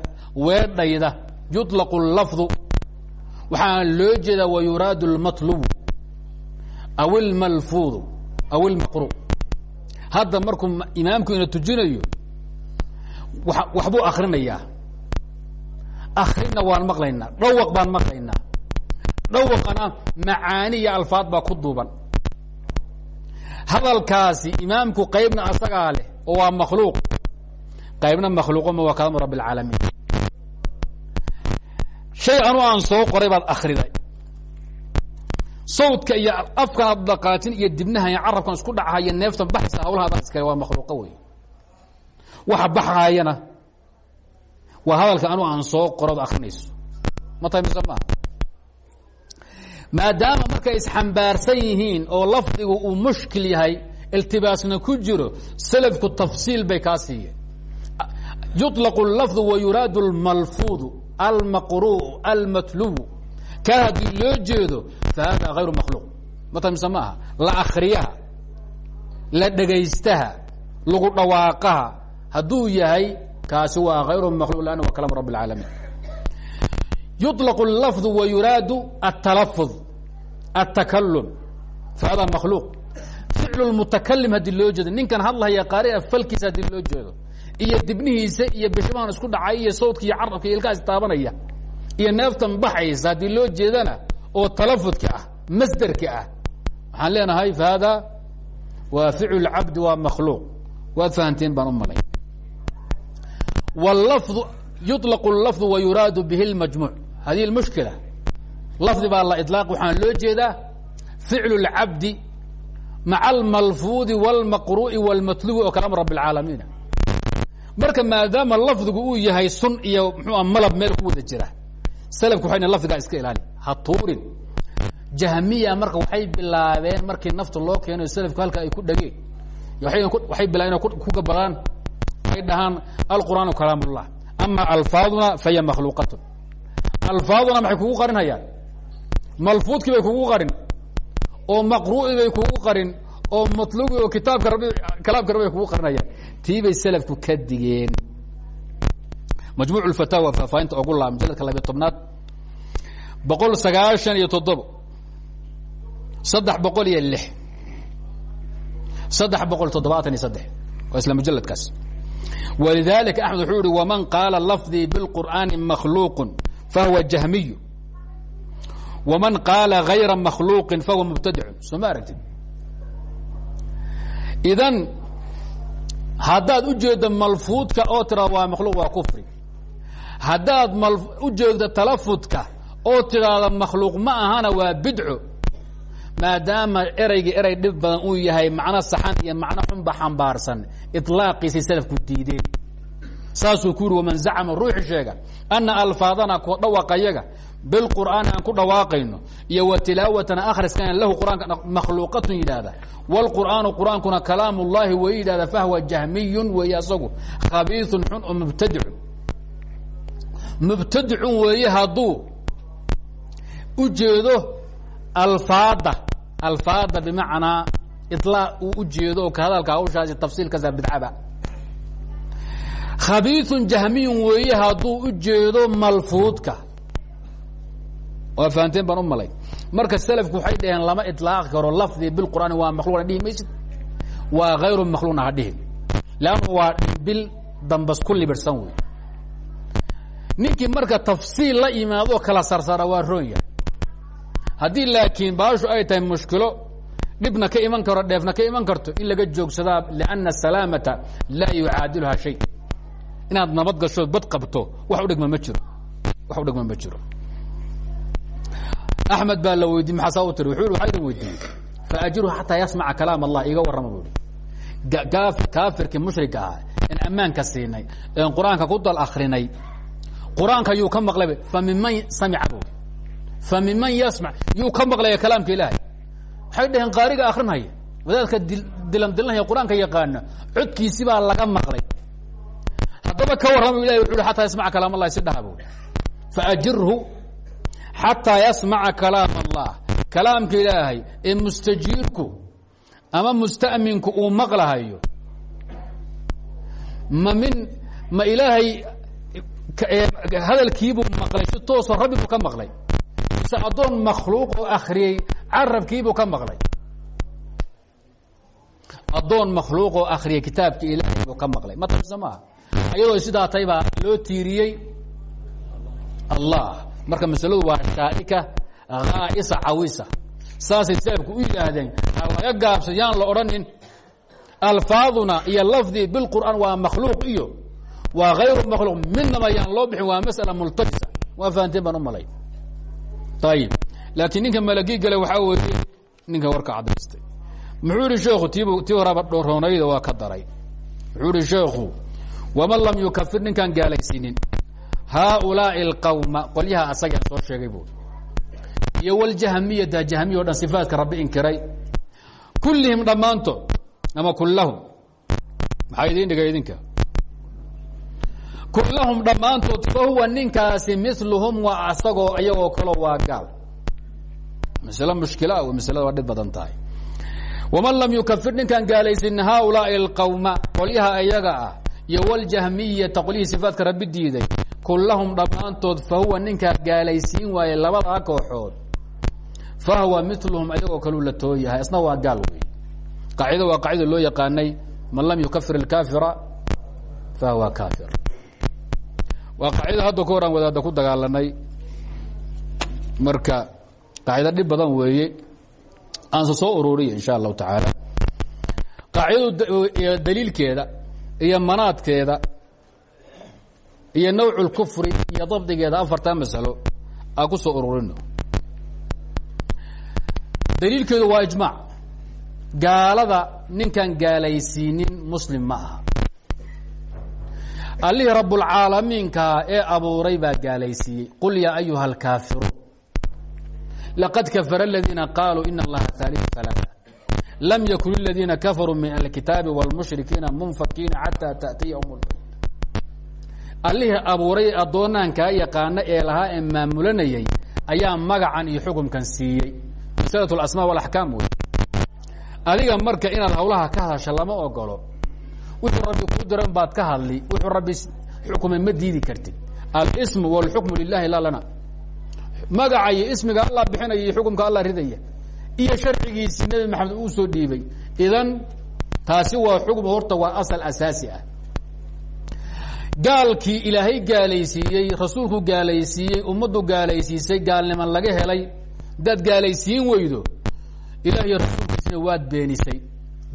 weedhayda yuطlaqu اlafdu waxaana loo jeedaa wayuraadu اlmatlubu aw اlmalfuudu aw اlmaqru hadda markuu imaamku ina tujinayo waxbuu akrinayaa akrina waan maqlaynaa dhawaq baan maqlaynaa dhawaqana macaani iyo alfaad baa ku duuban hadalkaasi imaamku qaybna asagaa leh oo waa makhluuq. Qaybna makhluuqoma waa kalaamu rabb اlcaalamiin shay anu aan soo qoray baad akriday sawdka iyo afkan ad dhaqaatin iyo dibnaha iyo carabkan isku dhachaya neeftan baxaysa hawlaha ad iskale waa makhluuqa wey waxa baxaayana waa hadalka anu aan soo qorood akrinayso ma tahay mise maaha maadaama markay isxambaarsan yihiin oo lafdigu uu mushkil yahay iltibaasna ku jiro selafku tafsiil bay kaa siiyeen yuطlaqu اlafdu wa yuraadu اlmalfuudu almaqru'u almatlubu kaa haddii loo jeedo fahada hayru makhluuq ma tahay mise maaha la akriyaha la dhegaystaha lagu dhawaaqaha hadduu yahay kaasi waa hayru makhluq lanna waa kalaam rabb اlcaalamiin yuطlaq اlafظ wa yuraadu aلtalafظ aلtakalum fahada makhluuq ficlu mutakalim haddii loo jeedo ninkan hadlahaya qaari'a falkiisa haddii loo jeedo iyo dibnihiisa iyo bishimahan isku dhacay iyo sawdka iyo carabka iyo ilkaas taabanaya iyo neeftan baxaysa haddii loo jeedana oo talafudka ah masderka ah waxaan leenahay fahada waa ficlu cabdi waa makhluuq waad fahanteen baan u malay wlafظ yuطlaq اlafظ wa yuraadu bihi اlmajmuuc hadihi mushkila lafdi baa la iطlaaq waxaan loo jeedaa ficlu اlcabdi maca almalfuudi wاlmaqru'i wاlmatlubi oo kalaam rabb اlcaalamiin marka maadaama lafdigu uu yahay sun iyo mxua malab meel ku wada jira slku waa lafdigaa iska ilaali ha tuurin jahmiya marka waxay bilaabeen markii nafta loo keeno slku halka ay ku dhageen waxay bilaabeen ku gabadaan ay dhahaan alqur'aanu kalaam اllah ama alfaaduna fahiya makhluuqatun alfaaduna maxay kugu qarinhayaan malfuudkii bay kugu qarin oo maqru'ii bay kugu qarin oo matlugi oo kitaabka rabi kalaamka rabbi kugu qarinayaan. Tii bay selafku ka digeen. Majmuuc اfataawa faahfaahinta ogu laa majaladka labiyo tobnaad. Boqol sagaashan iyo toddobo. Saddex boqol iyo lix. Saddex boqol toddobaatan iyo saddex. Waa isla mujaladkaas walidalika axmed wuxuu ihi waman qaala lafdii biاlqur'aani makhluuq fahuwa jahmiyu waman qaala gayra makhluuqin fahuwa mubtadicun soo ma aragtid idan haddaad u jeeddo malfuudka oo tiraado waa makhluuq waa kufri haddaad mal u jeeddo talafudka oo tidhaahda makhluuq ma ahana waa bidco maadaama ereyga erey dhib badan uu yahay macno saxan iyo macno xunba xambaarsan ilaaqiisay salafku diideen saasuu ku waman zacama ruuxi sheega ana alfaadana ku dhawaqayaga bilqur'aani aan ku dhawaaqayno iyo wa tilaawatana akhriskan lahu qur'aanka makhluuqatun yidhaahda wاlqur'aanu qur'aankuna kalaam yidhahda fahwa jahmiyun weeye asagu khabiiثun xun oo mubtadicu. Mubtadicun weeye hadduu u jeedo alfaada alfaada bimacnaa ilaa uu u jeedo oo ka hadalka hawshaasi tafsiilkaasa bidcaba khabiiثun jahmiyun weeye hadduu u jeedo malfuudka. Waa fahanteen baan u malay. Marka selafku waxay dhaheen lama iطlaaqi karo lafdi bilqur'aani waa makhluqna dhihi maysid waa hayru makhluqna ha dhihin. Leannu waa bil dambas ku libirhsan wey ninkii marka tafsiil la yimaado kala sarsara waa roon yahay. Haddii laakiin baashu ay tahay mushkilo dhibna ka iman karo dheefna ka iman karto in laga joogsadaa lianna asalaamata laa yucaadiluha shay inaad nabad gashood bad qabto wax u dhigma ma jiro. Wax u dhigma ma jiro. Axmed baa la weydiye maxaa saa u tiri wuxuu waxaa idin weydiiyey faajirhu xataa yasmaca kalaam allah iga warrama bu i kaafirkii mushriga ahaa en ammaanka siinay en qur'aanka ku dal akrinay qur'aanka yuu ka maqlay fa miman samica bu fa miman yasmac yuu ka maqlaya kalaamka ilaahay. Waxay dhaheen qaariga akrinhaya wadaadka dilan dilanhaya qur'aanka yaqaana codkiisi baa laga maqlay haddaba ka warrama ilahi wuxu uhi xataa kalaam allahi si dhaha bu faajirhu xataa yasmaca kalaam allah kalaamka ilaahay ee mustajiirku ama musta'minku uu maqlahayo ma min ma ilaahay hadalkiibuu maqlay si toosoo rabbi buu ka maqlay. Mise makhluuq oo akhriyey carabkiibuu ka maqlay. Addoon makhluuq oo akhriyey kitaabka ilaahay ka maqlay. Ma maaha ayadoo sidaa tay baa loo tiiriyey allah. Marka masaladu waa shaaika haa'isa cawisa saasay salafku u yidhaahdeen ha laga gaabsa yaan la odhanin. Alfaaduna iyo lafdi bilqur'aan waa makhluuq iyo waa hayru makhluuq. Midnaba yaan loo bixin waa masala multabisa waa fahanteen baan u malay. Ayib laakiin ninka malagii gale waxaa weeye ninka warka cadaystay muxuu yihi sheekhu tiib tii horaba roonayda waa ka daray. Wuxuu yihi sheekhu waman lam yukafir ninkaan gaalaysiinin haaulaai alqawma qolyaha asaga soo sheegay bu iyo wاljahmiyata jahmiya o dhan sifaatka rabbi inkiray kullihim dhammaantood ama kullahum maxaa idin dhigay idinka kullahum dhammaantood fahuwa ninkaasi miluhum waa asagoo iyagoo kaloo waa gaal masle mushkila w maslada waa dhib badan tahay waman lam yukafir ninkaan gaalaysin haaulaai alqawma qolyaha iyaga ah iyo wاljahmiyata qolyihii sifaatka rabbi diiday. Kullahum dhammaantood fa ninkaa gaalaysiin waaye labadaa kooxood fa huwa ayagoo kaluu la tooyahay. Isna waa gaal wey qaacido waa qaacida loo yaqaanay. Man lam yukafir اlkaafira fa kaafir. Waa qaacida hadda ka horaan wadaadda ku dagaalanay. Marka qaacido dhib badan weeye. Aanse soo ururiya insha allahu tacaala. Qaacidadu daliilkeeda iyo manaadkeeda iyo nawc اlkufri iyo dabdigeeda afartaa masalo aan ku soo ururino. Daliilkeedu waa ijmaac. Gaalada ninkaan gaalaysiinin muslim ma aha. Allihii rabbulcaalamiinkaa ee abuuray baa gaalaysiiyey. Qul yaa ayuha alkaafiruun laqad kafara aladiina qaaluu ina allaha haaliu alaa lam yakun اladiina kafaruu min alkitaabi wاlmushrikiina munfakiina xataa taأtiyahum اlbayt allihii abuuray addoonnaankaa yaqaana ee lahaa ee maamulanayay ayaa magacan iyo xukumkan siiyey masalat اlasmaa wاlaxkaam wey adiga marka inaad hawlaha ka hadasha lama ogolo wuxuu rabbi kuu diran baad ka hadli wuxuu rabbi xukumay ma diidi kartid alsmu wاlxukmu lilahi la lana magaca iyo ismiga allah bixinaya iyo xukumka allah ridaya iyo sharcigiisii nebi maxamed uu soo dhiibay. Idan taasi waa xukm horta waa asal asaasi ah. Gaalkii ilaahay gaalaysiiyey rasuulku gaalaysiiyey ummaddu gaalaysiisay gaalniman laga helay hadaad gaalaysiin weydo ilah iyo rasuulkiisina waad beenisay.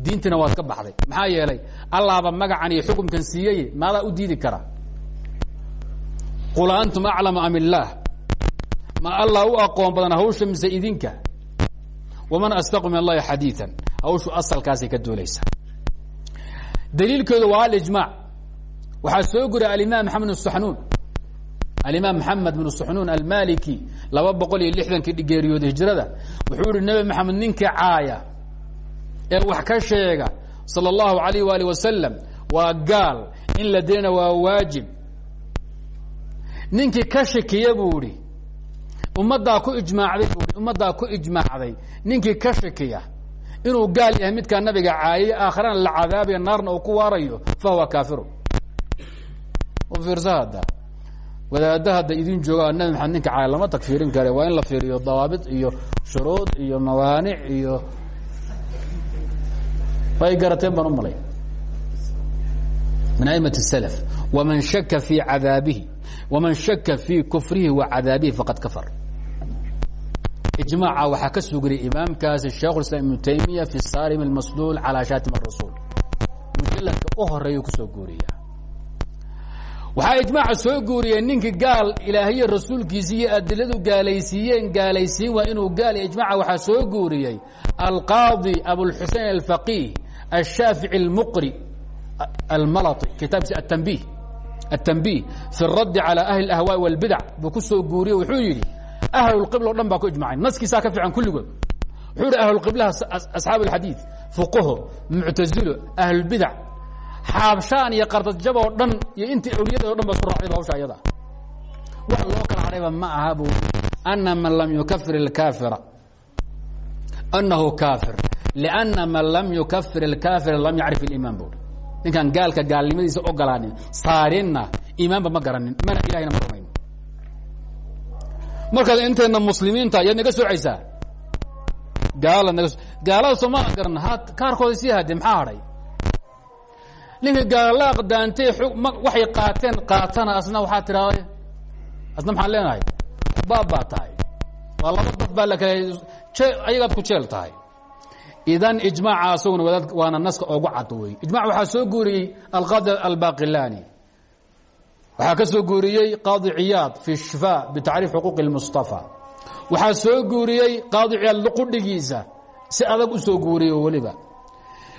Diintiina waad ka baxday. Maxaa yeelay allaaba magacan iyo xukumkan siiyey maadaa u diidi kara. Qul antum aclamu am illaah ma allah u aqoon badan hawsha mise idinka waman astaqu min allahi xadiian hawshu asalkaasay ka duulaysa. Daliilkeedu waa alijmaac waxaa soo guriya alimaam maxamed saxnuun alimaam maxamed bn saxnuun almaliki laba boqol iyo lixdankii geeriyooda hijrada wuxuu ihi nebi maxamed ninka caaya ee wax ka sheega salى اllahu alayh wali wasalam waa gaal in la dilana waa waajib. Ninkii ka shakiya buu ihi ummaddaa ku ijmaacday buu i ummaddaa ku ijmaacday. Ninkii ka shakiya inuu gaal yahay midkaa nabiga caayay aakhirana la cadaabayo naarna uu ku waarayo fahuwa kaafiru. Fiirsa hadda. Wadaadda hadda idin jooga nabi maxamed ninka caaya lama tagfiirin kare. Waa in la fiiriyo dawaabit iyo shuruud iyo mawaanic iyo way garateen baan u malay. Min amat الslf wman shaka fii cadaabihi wman shaka fii kufrihi wa cadaabihi faqad kafar ijmaaca waxaa ka sugriya imaamkaasi sheikh islam ibnu taymiya fi sarim اmasluul calى shatim الrasuul mujaladka u horeeyu kusoo guuriya waxaa ijmaaca soo guuriyey ninkii gaal ilaahiye rasuulkiisi iyo adiladu gaalaysiiyeen gaalaysiin waa inuu gaal ijmaca waxaa soo guuriyey alqaadi abulxusein alfaqih الshaafiعي الmqri almalطi kitaabkiisa atanbih الtanbih fi الradd calى ahli اأhwاء واlbidc buu ku soo guuriye wuxuu yidhi ahlulqibla o dhan baa ku ijmacay naskiisaa ka fiican kulligood wuxuu yidhi ahlulqiblaha asxaab اlxadiid fuqaho muctazilo ahlulbidac xaabshaan iyo qardadjab oo dhan iyo intii awliyada o dhan ba isku raacdayba hawsha ayada wax loo kala hadhayba ma aha bu ana man lam yukafir اlkaafira anahu kaafir لأna man lam yukafir اkaafir lam yacrif اiman bu ninkaan gaalka gaalnimadiisa ogolaanin saarinna imaanba ma garanin mana ilahayna ma rumayn. Markaad inteena muslimiinta yaad naga soocaysaa gaala naga gaalada sooma garan kaarkooda sii hadee maxaa hadhay ninka gaala aqdaantay waxay qaateen qaatana asna waxaa tiraada asna maxaan leenahay? Baab baa tahay. Waa laba dad baa la kala ayagaad ku jeel tahay idan ijmaaca asaguna waana naska ogu cad wey ijmac waxaa soo guuriyey alqaadi albaqilani waxaa ka soo guuriyey qaadi ciyaad fi shifa bitacriif xuquuqi اlmustafa waxaa soo guuriyey qaadi ciyaad luqudhigiisa si adag u soo guuriyey weliba.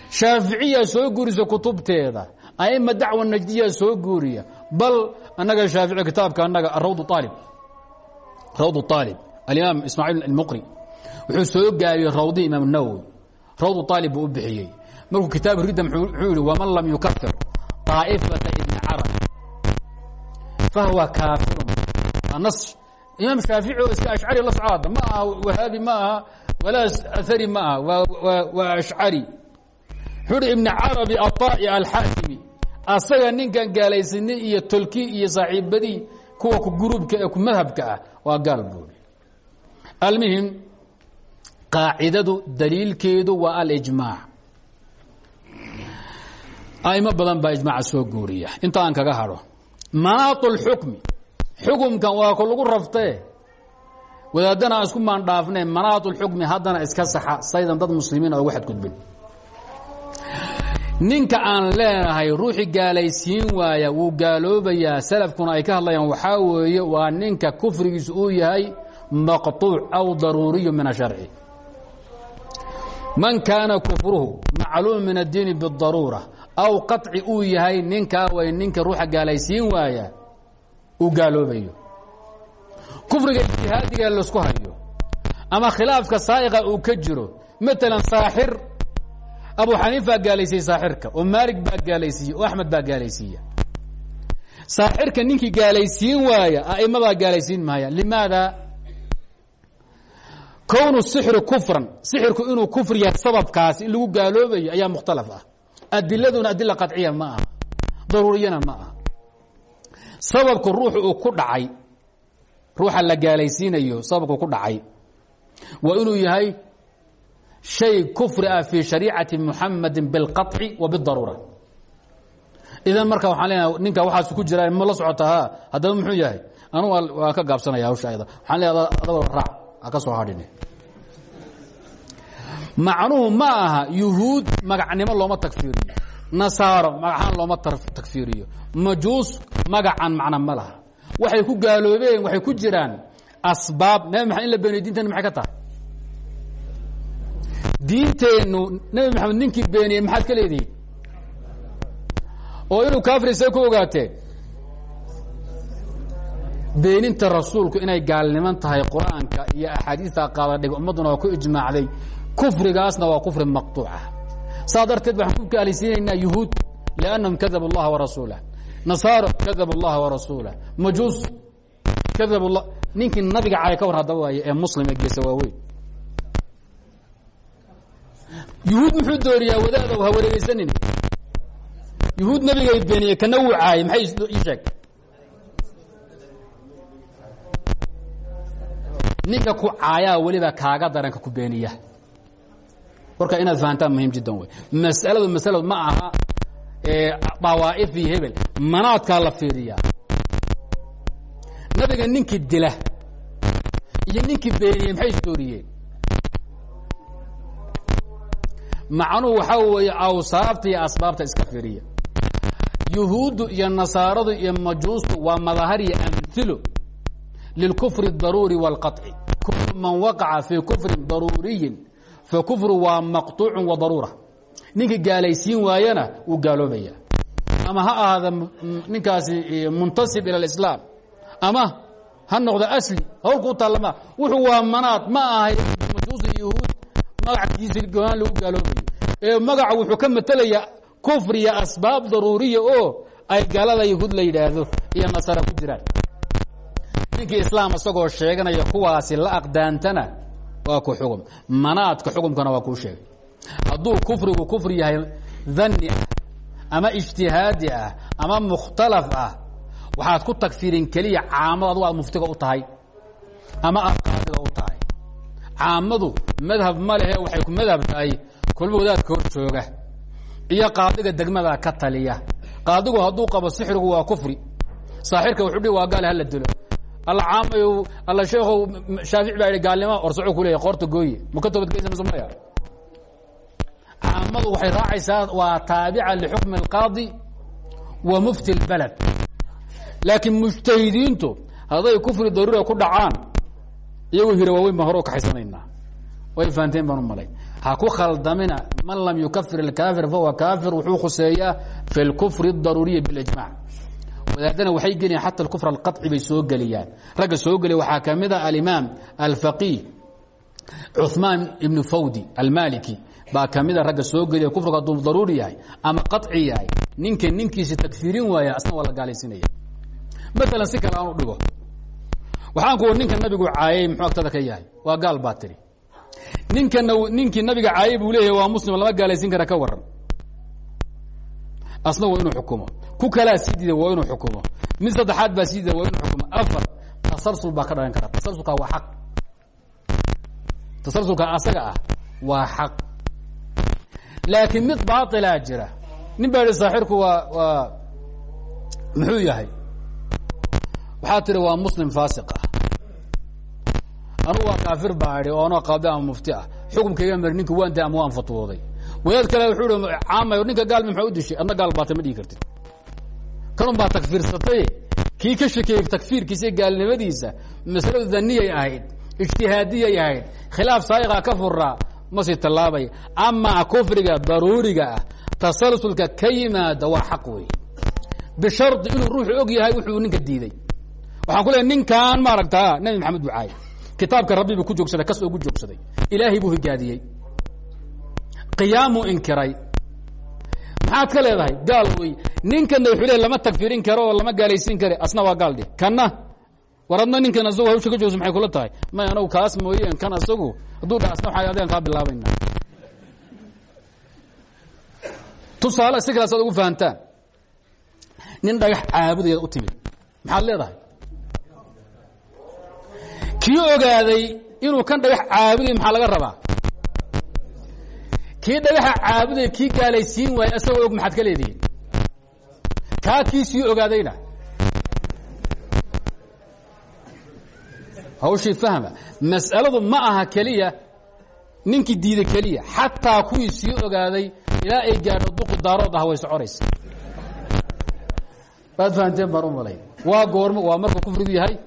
Shaaficiya soo guurisa kutubteeda aima dacwa najdiya soo guuriya bal annaga shaafici kitaabka annaga rawd aalib rawd aalib alimaam ismaaciil almuqri. Wuxuu soo gaabiyey rawdi imaam nawowi rawd aalib buu u bixiyey. Markuu kitaab ridda wuxuu yihi waman lam yukafir طaa'ifata ibni carabi fahuwa kaafirun. Nas imaam shaafici oo iska ashcari la socda ma aha wahaabi ma aha walaa athari ma aha waa ashcari wuxuu hi ibn carabi aطaa'i alxaatimi asaga ninkan gaalaysanay iyo tolki iyo saaxiibadii kuwa guruubka ee ku madhabka ah waa gaal buuri almuhim qaacidadu daliilkeedu waa alijmaac aimo badan baa ijmaaca soo guuriya inta aan kaga hadho manaat اlxukmi xukumkan waa ku lagu raftee wadaadana aan isku maandhaafneen manaat اlxukmi haddana iska saxa saydan dad muslimiin ogu xadgudbin ninka aan leenahay ruuxii gaalaysiin waaya wuu gaaloobayaa salafkuna ay ka hadlayaan waxaa weeye waa ninka kufrigiisu uu yahay maqطuuc aw daruuriyu min الsharci man kaana kufruhu macluum min addiini bidaruura aw qaطci uu yahay ninkaa way ninka ruuxa gaalaysiin waaya uu gaaloobayo. Kufriga ijtihaadiga la isku hayo ama khilaafka saaiqa uu ka jiro maalan saaxir abu xaniifa gaalaysiiye saaxirka oo maalig baa gaalaysiiye oo axmed baa gaalaysiiya saaxirka ninkii gaalaysiin waaya aimabaa gaalaysiin maaya. Limaada wnu sixri kufran sixirku inuu kufr yahay sababkaas in lagu gaaloobayo ayaa mukhtalaf ah. Adiladuna adila qaciya ma aha daruuriyana ma aha. Sababku ruuxu uu ku dhacay ruuxa la gaalaysiinayo sababku ku dhacay. Waa inuu yahay shay kufri ah fii shariicati muxamadi bilqaطci wa bidaruura idan marka waxaan leenaha ninka waxaas ku jiraa ma la socota ha haddaba muxuu yahay? Anugu waa ka gaabsanaya hawsha ayada. Waxaan leedaa adagoo raac ha ka soo hadhin macnuhu ma aha yuhuud magacnimo looma tagfiiriyo. Nasaaro magacan looma tagfiiriyo. Majuus magacan macna ma laha. Waxay ku gaaloobeen waxay ku jiraan asbaab. Nabi maxamed in la beeniyo diinteenna maxay ka tahay? Diinteennu nebi maxamed ninkii beeniyey maxaad ka leedihiin? Oo inuu kaafir say ku ogaateen beeninta rasuulku inay gaalniman tahay qur-aanka iyo axaadiista qaadadhig ummadduna waa ku ijmaacday kufrigaasna waa kufri maqطuuca saa darteed waxaan ku gaalaysiinaynaa yuhuud liannahum kadabu اllaha warasuulah nasaaro kadabu اllaha warasuulah majuus kadab la ninkii nabiga cay ka war haddaba waaye ee muslim ee geesa waaweyn yuhuud muxuu dooriyaa wadaada ha wareegeysanin yuhuud nabigay beeniyey kana wuu caayay maxay ii sheeg Ninka ku caayaa weliba kaaga daranka ku beeniya. Warka inaad fahantaan muhiim jiddan wey mas'aladu masaladu ma aha dawaa'if iyo hebel. Manaadkaa la fiiriyaa. Nabiga ninkii dila iyo ninkii beeniyey maxay isdooriyeen? Macnuhu waxaa weeye awsaafta iyo asbaabta iska fiiriya. Yuhuuddu iyo nasaaradu iyo majuustu waa madahar iyo amhilo lilkufri اdaruuri wاlqaطci kufru man waqaca fii kufrin daruuriyin fakufru waa maqطuucu wa daruura ninkii gaalaysiin waayana wuu gaaloobaya ama ha ahaada ninkaasi muntasib ilى اislaam ama ha noqdo asli hawlkuu taallama wuxuu waa manaad ma ahay majuusi yahuud magaciisa goaan lagu gaaloobayo ee magaca wuxuu ka matelayaa kufriya asbaab daruuriya oo ay gaalada yahuud la yidhaahdo iyo nasara ku jiraan ninkii islaam isagoo sheeganaya kuwaasi la aqdaantana waa ku xugum. Manaadka xukumkana waa kuu sheegay. Hadduu kufrigu kufri yahay dhanni ah ama ijtihaadi ah ama mukhtalaf ah waxaad ku tagfirin keliya caamada aad muftiga u tahay ama aad qaadiga u tahay. Caamadu madhab ma lehe waxay ku madhab tahay kolba wadaadka hor jooga iyo qaadiga degmada ka taliya. Qaadigu hadduu qabo sixrigu waa kufri saaxirka wuxuu dhi waa gaal hala dilo alla caamayo alla sheekhow shaafici baa yidhi gaalnimo orsaco ku leeyahy qoorta gooye ma ka toobadgeysa mise maya caamadu waxay raacaysaa waa taabica lixukmi اlqaadi wa mufti اlbalad laakiin mujtahidiintu hadday kufri daruura ku dhacaan iyagoo hira waaweyn baan hore u kaxaysanaynaa way fahanteen baan u malay ha ku khaldamina man lam yukafir اlkaafir fahuwa kaafir wuxuu khuseeyaa fi اlkufri الdaruuriyi biاlijmac wadaadana waxay geliyan xata kufr alqaطci bay soo geliyaan ragga soo geliya waxaa ka mid a alimaam alfaqih cuثmaan ibnu fawdi almaliki baa ka mida ragga soo geliya kufrigu hadduu daruuri yahay ama qaطci yahay ninka ninkiisa tagfiirin waaya asna waa la gaalaysinaya maalan si kale aan u dhigo waxaan ku ninka nabigu caayay muxuu agtada ka yahay waa gaal baa tiri ninkana ninkii nabiga caayay buu leeyahay waa muslim lama gaalaysin kara ka waran asna waa inuu xukumo. Ku kalaa sii diida waa inuu xukumo. Mid saddexaad baa sii diida waa inuu xukumo. Afar tasalsul baa ka dhalan kara tasalsulka waa xaq. Tasalsulka asaga ah waa xaq. Laakiin mid baailaa jira nin baa yihi saaxirku waa waa muxuu yahay? Waxaa tiri waa muslim faasiq ah. Anugu waa kaafir baa idhi oo anoo qaadi ama mufti ah. Xukumkayga mari ninka waan da ama waan fatwooday wadaad kale wuxuu i caamayo ninka gaalmi maxaa u dishay? Adna gaal baata ma dhigi kartid. Kanun baa takfiirsatay. Kii ka shekeeyey takfiirkiisa gaalnimadiisa masaladu daniyay ahayd ijtihaadiyay ahayd khilaaf saaiqa ka furaa ma sii tallaabaya amaa kufriga daruuriga ah tasalsulka ka yimaada waa xaq wey bishardi inuu ruuxu og yahay wuxuu ninka diiday. Waxaan ku leeay ninkan maaragtaa nabi maxamed buu caayay kitaabka rabbi buu ku joogsaday kas ugu joogsaday. Ilaahay buu higaadiyey qiyaamuu inkiray. Maxaad ka leedahay? Gaal wey ninkana wuxuu le lama tagfirin karo oo lama gaalaysiin kare. Asna waa gaal dheh kanna? War adna ninkan asagu hawsha ka joogsa maxay kula tahay? May anagu kaas mooyeen kan asagu? Hadduu dha asna waxay adeen kaa bilaabayna. Tusaale si kale saad ugu fahantaan. Nin dhagax caabudayaad u timid. Maxaad leedahay? Kii ogaaday inuu kan dhagax caabuday maxaa laga rabaa kii dhagaxa caabuday kii gaalaysiin waayey isagoo og maxaad ka leedihiin? Kaa kii sii ogaadayna? Hawshii fahma. Mas'aladu ma aha keliya ninkii diiday keliya. Xataa kuwii sii ogaaday ilaa ay gaadho duqu daarood ah way soconaysa. Waad fahanteen baan u waa goormo waa markuu kufrigu yahay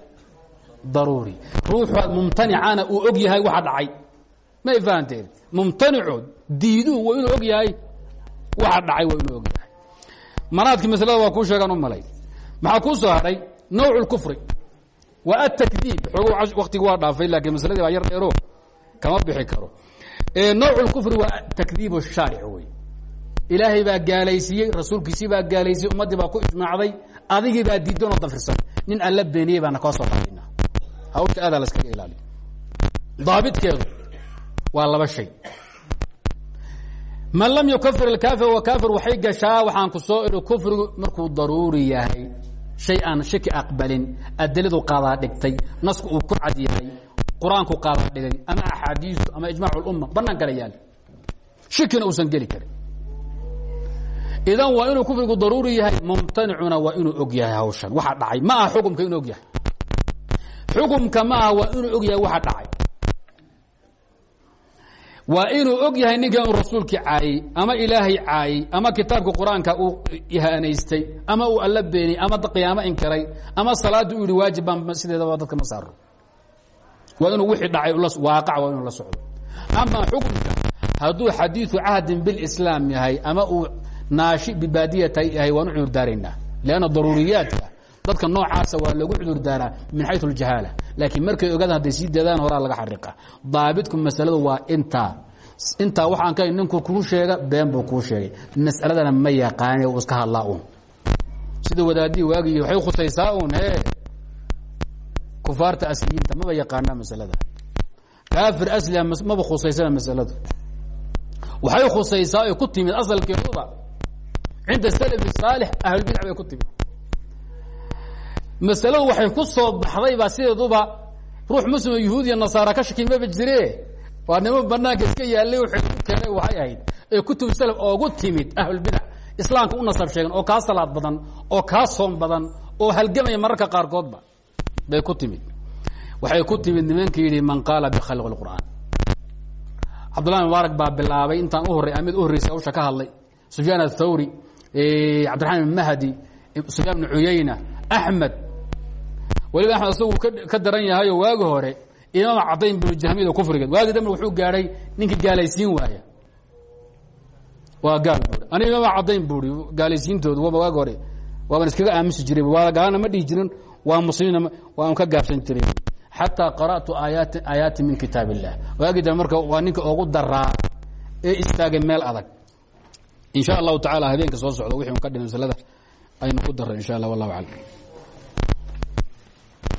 daruuri. Ruuxu mumtanicana uu og yahay waxa dhacay may fahanteen? Mumtanicu diidu waa inuu og yahay waxa dhacay waa inuu og yahay manaadkii maslada waa kuu sheegaan u malay. Maxaa kuu soo hadhay? Nawcu اlkufri wa atakdiib xoogo waktigi waa dhaafay laakiin masladii baa yar dheero kama bixi karo. Nawcu اlkufri waa takdiib shaaric wey ilaahay baa gaalaysiiyey rasuulkiisii baa gaalaysiyey ummaddii baa ku ijmaacday adigii baa diidanoo dafirsan nin alla beeniyey baana kaa soo qaadayna hawsha aadaa la iskaga ilaali. Daabidkeedu waa laba shay. Man lam yukafir اkaafir wa kaafir waxay gashaa waxaan ku soo idhi kufrigu markuu daruuri yahay shay aan shaki aqbalin adiladu qaadaa dhigtay nasku uu ku cad yahay qur'aanku qaadaa dhigay ama axaadiisu ama ijmac اlumma banaan kala yaal. Shikina uusan geli karin. Idan waa inuu kufrigu daruuri yahay mumtanicuna waa inuu og yahay hawshan waxa dhacay. Ma aha xukumka inuu og yahay. Xukumka ma aha waa inuu og yahay waxa dhacay waa inuu og yahay ninkan uu rasuulkii caayey ama ilaahay caayey ama kitaabka qur'aanka uu ihaanaystay ama uu alla beeniyey ama qiyaamo inkiray ama salaadda uu yihi waajib sideedaba dadka ma saaro. Waa inuu wixii dhacay waaqac waa inuu la socdo. Ama xukumka hadduu xadiiثu cahdin biاlislaam yahay ama uu naashi bibaadiyata yahay waan u cudur daaraynaa lanna daruuriyaadka dadka noocaasa waa lagu cudur daaraa min xayu اljahaala laakiin markay ogaadaan hadday sii dadaan horaa laga xariqa daabitku masaladu waa intaa. Intaa waxaan ka ninku kuu sheega been buu kuu sheegay. Mas'aladana ma yaqaane uu iska hadlaa un sida wadaadii waagii waxay khusaysaa un he kufaarta asliyiinta maba yaqaanaa masalada. Kaafir asliha maba khusaysana masaladu. Waxay khusaysaa ay ku timid asalkeeduba. Cinda salaf saalix ahlulbidc bay ku timid masaladu waxay ku soo baxday baa sideeduba ruux muslimo yahuudiya nasaara ka shaki maba jire waa niman banaanka iska yaallay waxay ku keenay waxay ahayd. Ee kutub salaf oogu timid ahlulbidac islaamka u nasab sheegen oo kaa salaad badan oo kaa soom badan oo halgamaya mararka qaarkoodba bay ku timid. Waxay ku timid nimanka yidhi man qaala bikhalq اqur'aan cabdullahi mubaarak baa bilaabay intaan u horray amid u horreysay hawsha ka hadlay. Sufyaan athawri cabdiraxmaan mahdi sufyaan ibn cuyayna axmed waliba axmed asagu ka daran yahayo waagi hore imaam cadayn binu jahmiyada kufrigeed. Waagi dambe wuxuu gaadhay ninkii gaalaysiin waaya waa gaal buui aniga imaam cadayn buui gaalaysiintoodu waagi hore waaban iskaga aamusi jiray. Waa gaalana ma dhihi jirin waa muslimiina waan ka gaabsan jiray xataa qara'tu aayaati aayaati min kitaab illah waagi dambe marka waa ninka ogu daraa ee istaagay meel adag. In sha allahu tacala habeenka soo socda wixii un ka dhimay masalada aynu ku daray insha allah wallahu aclam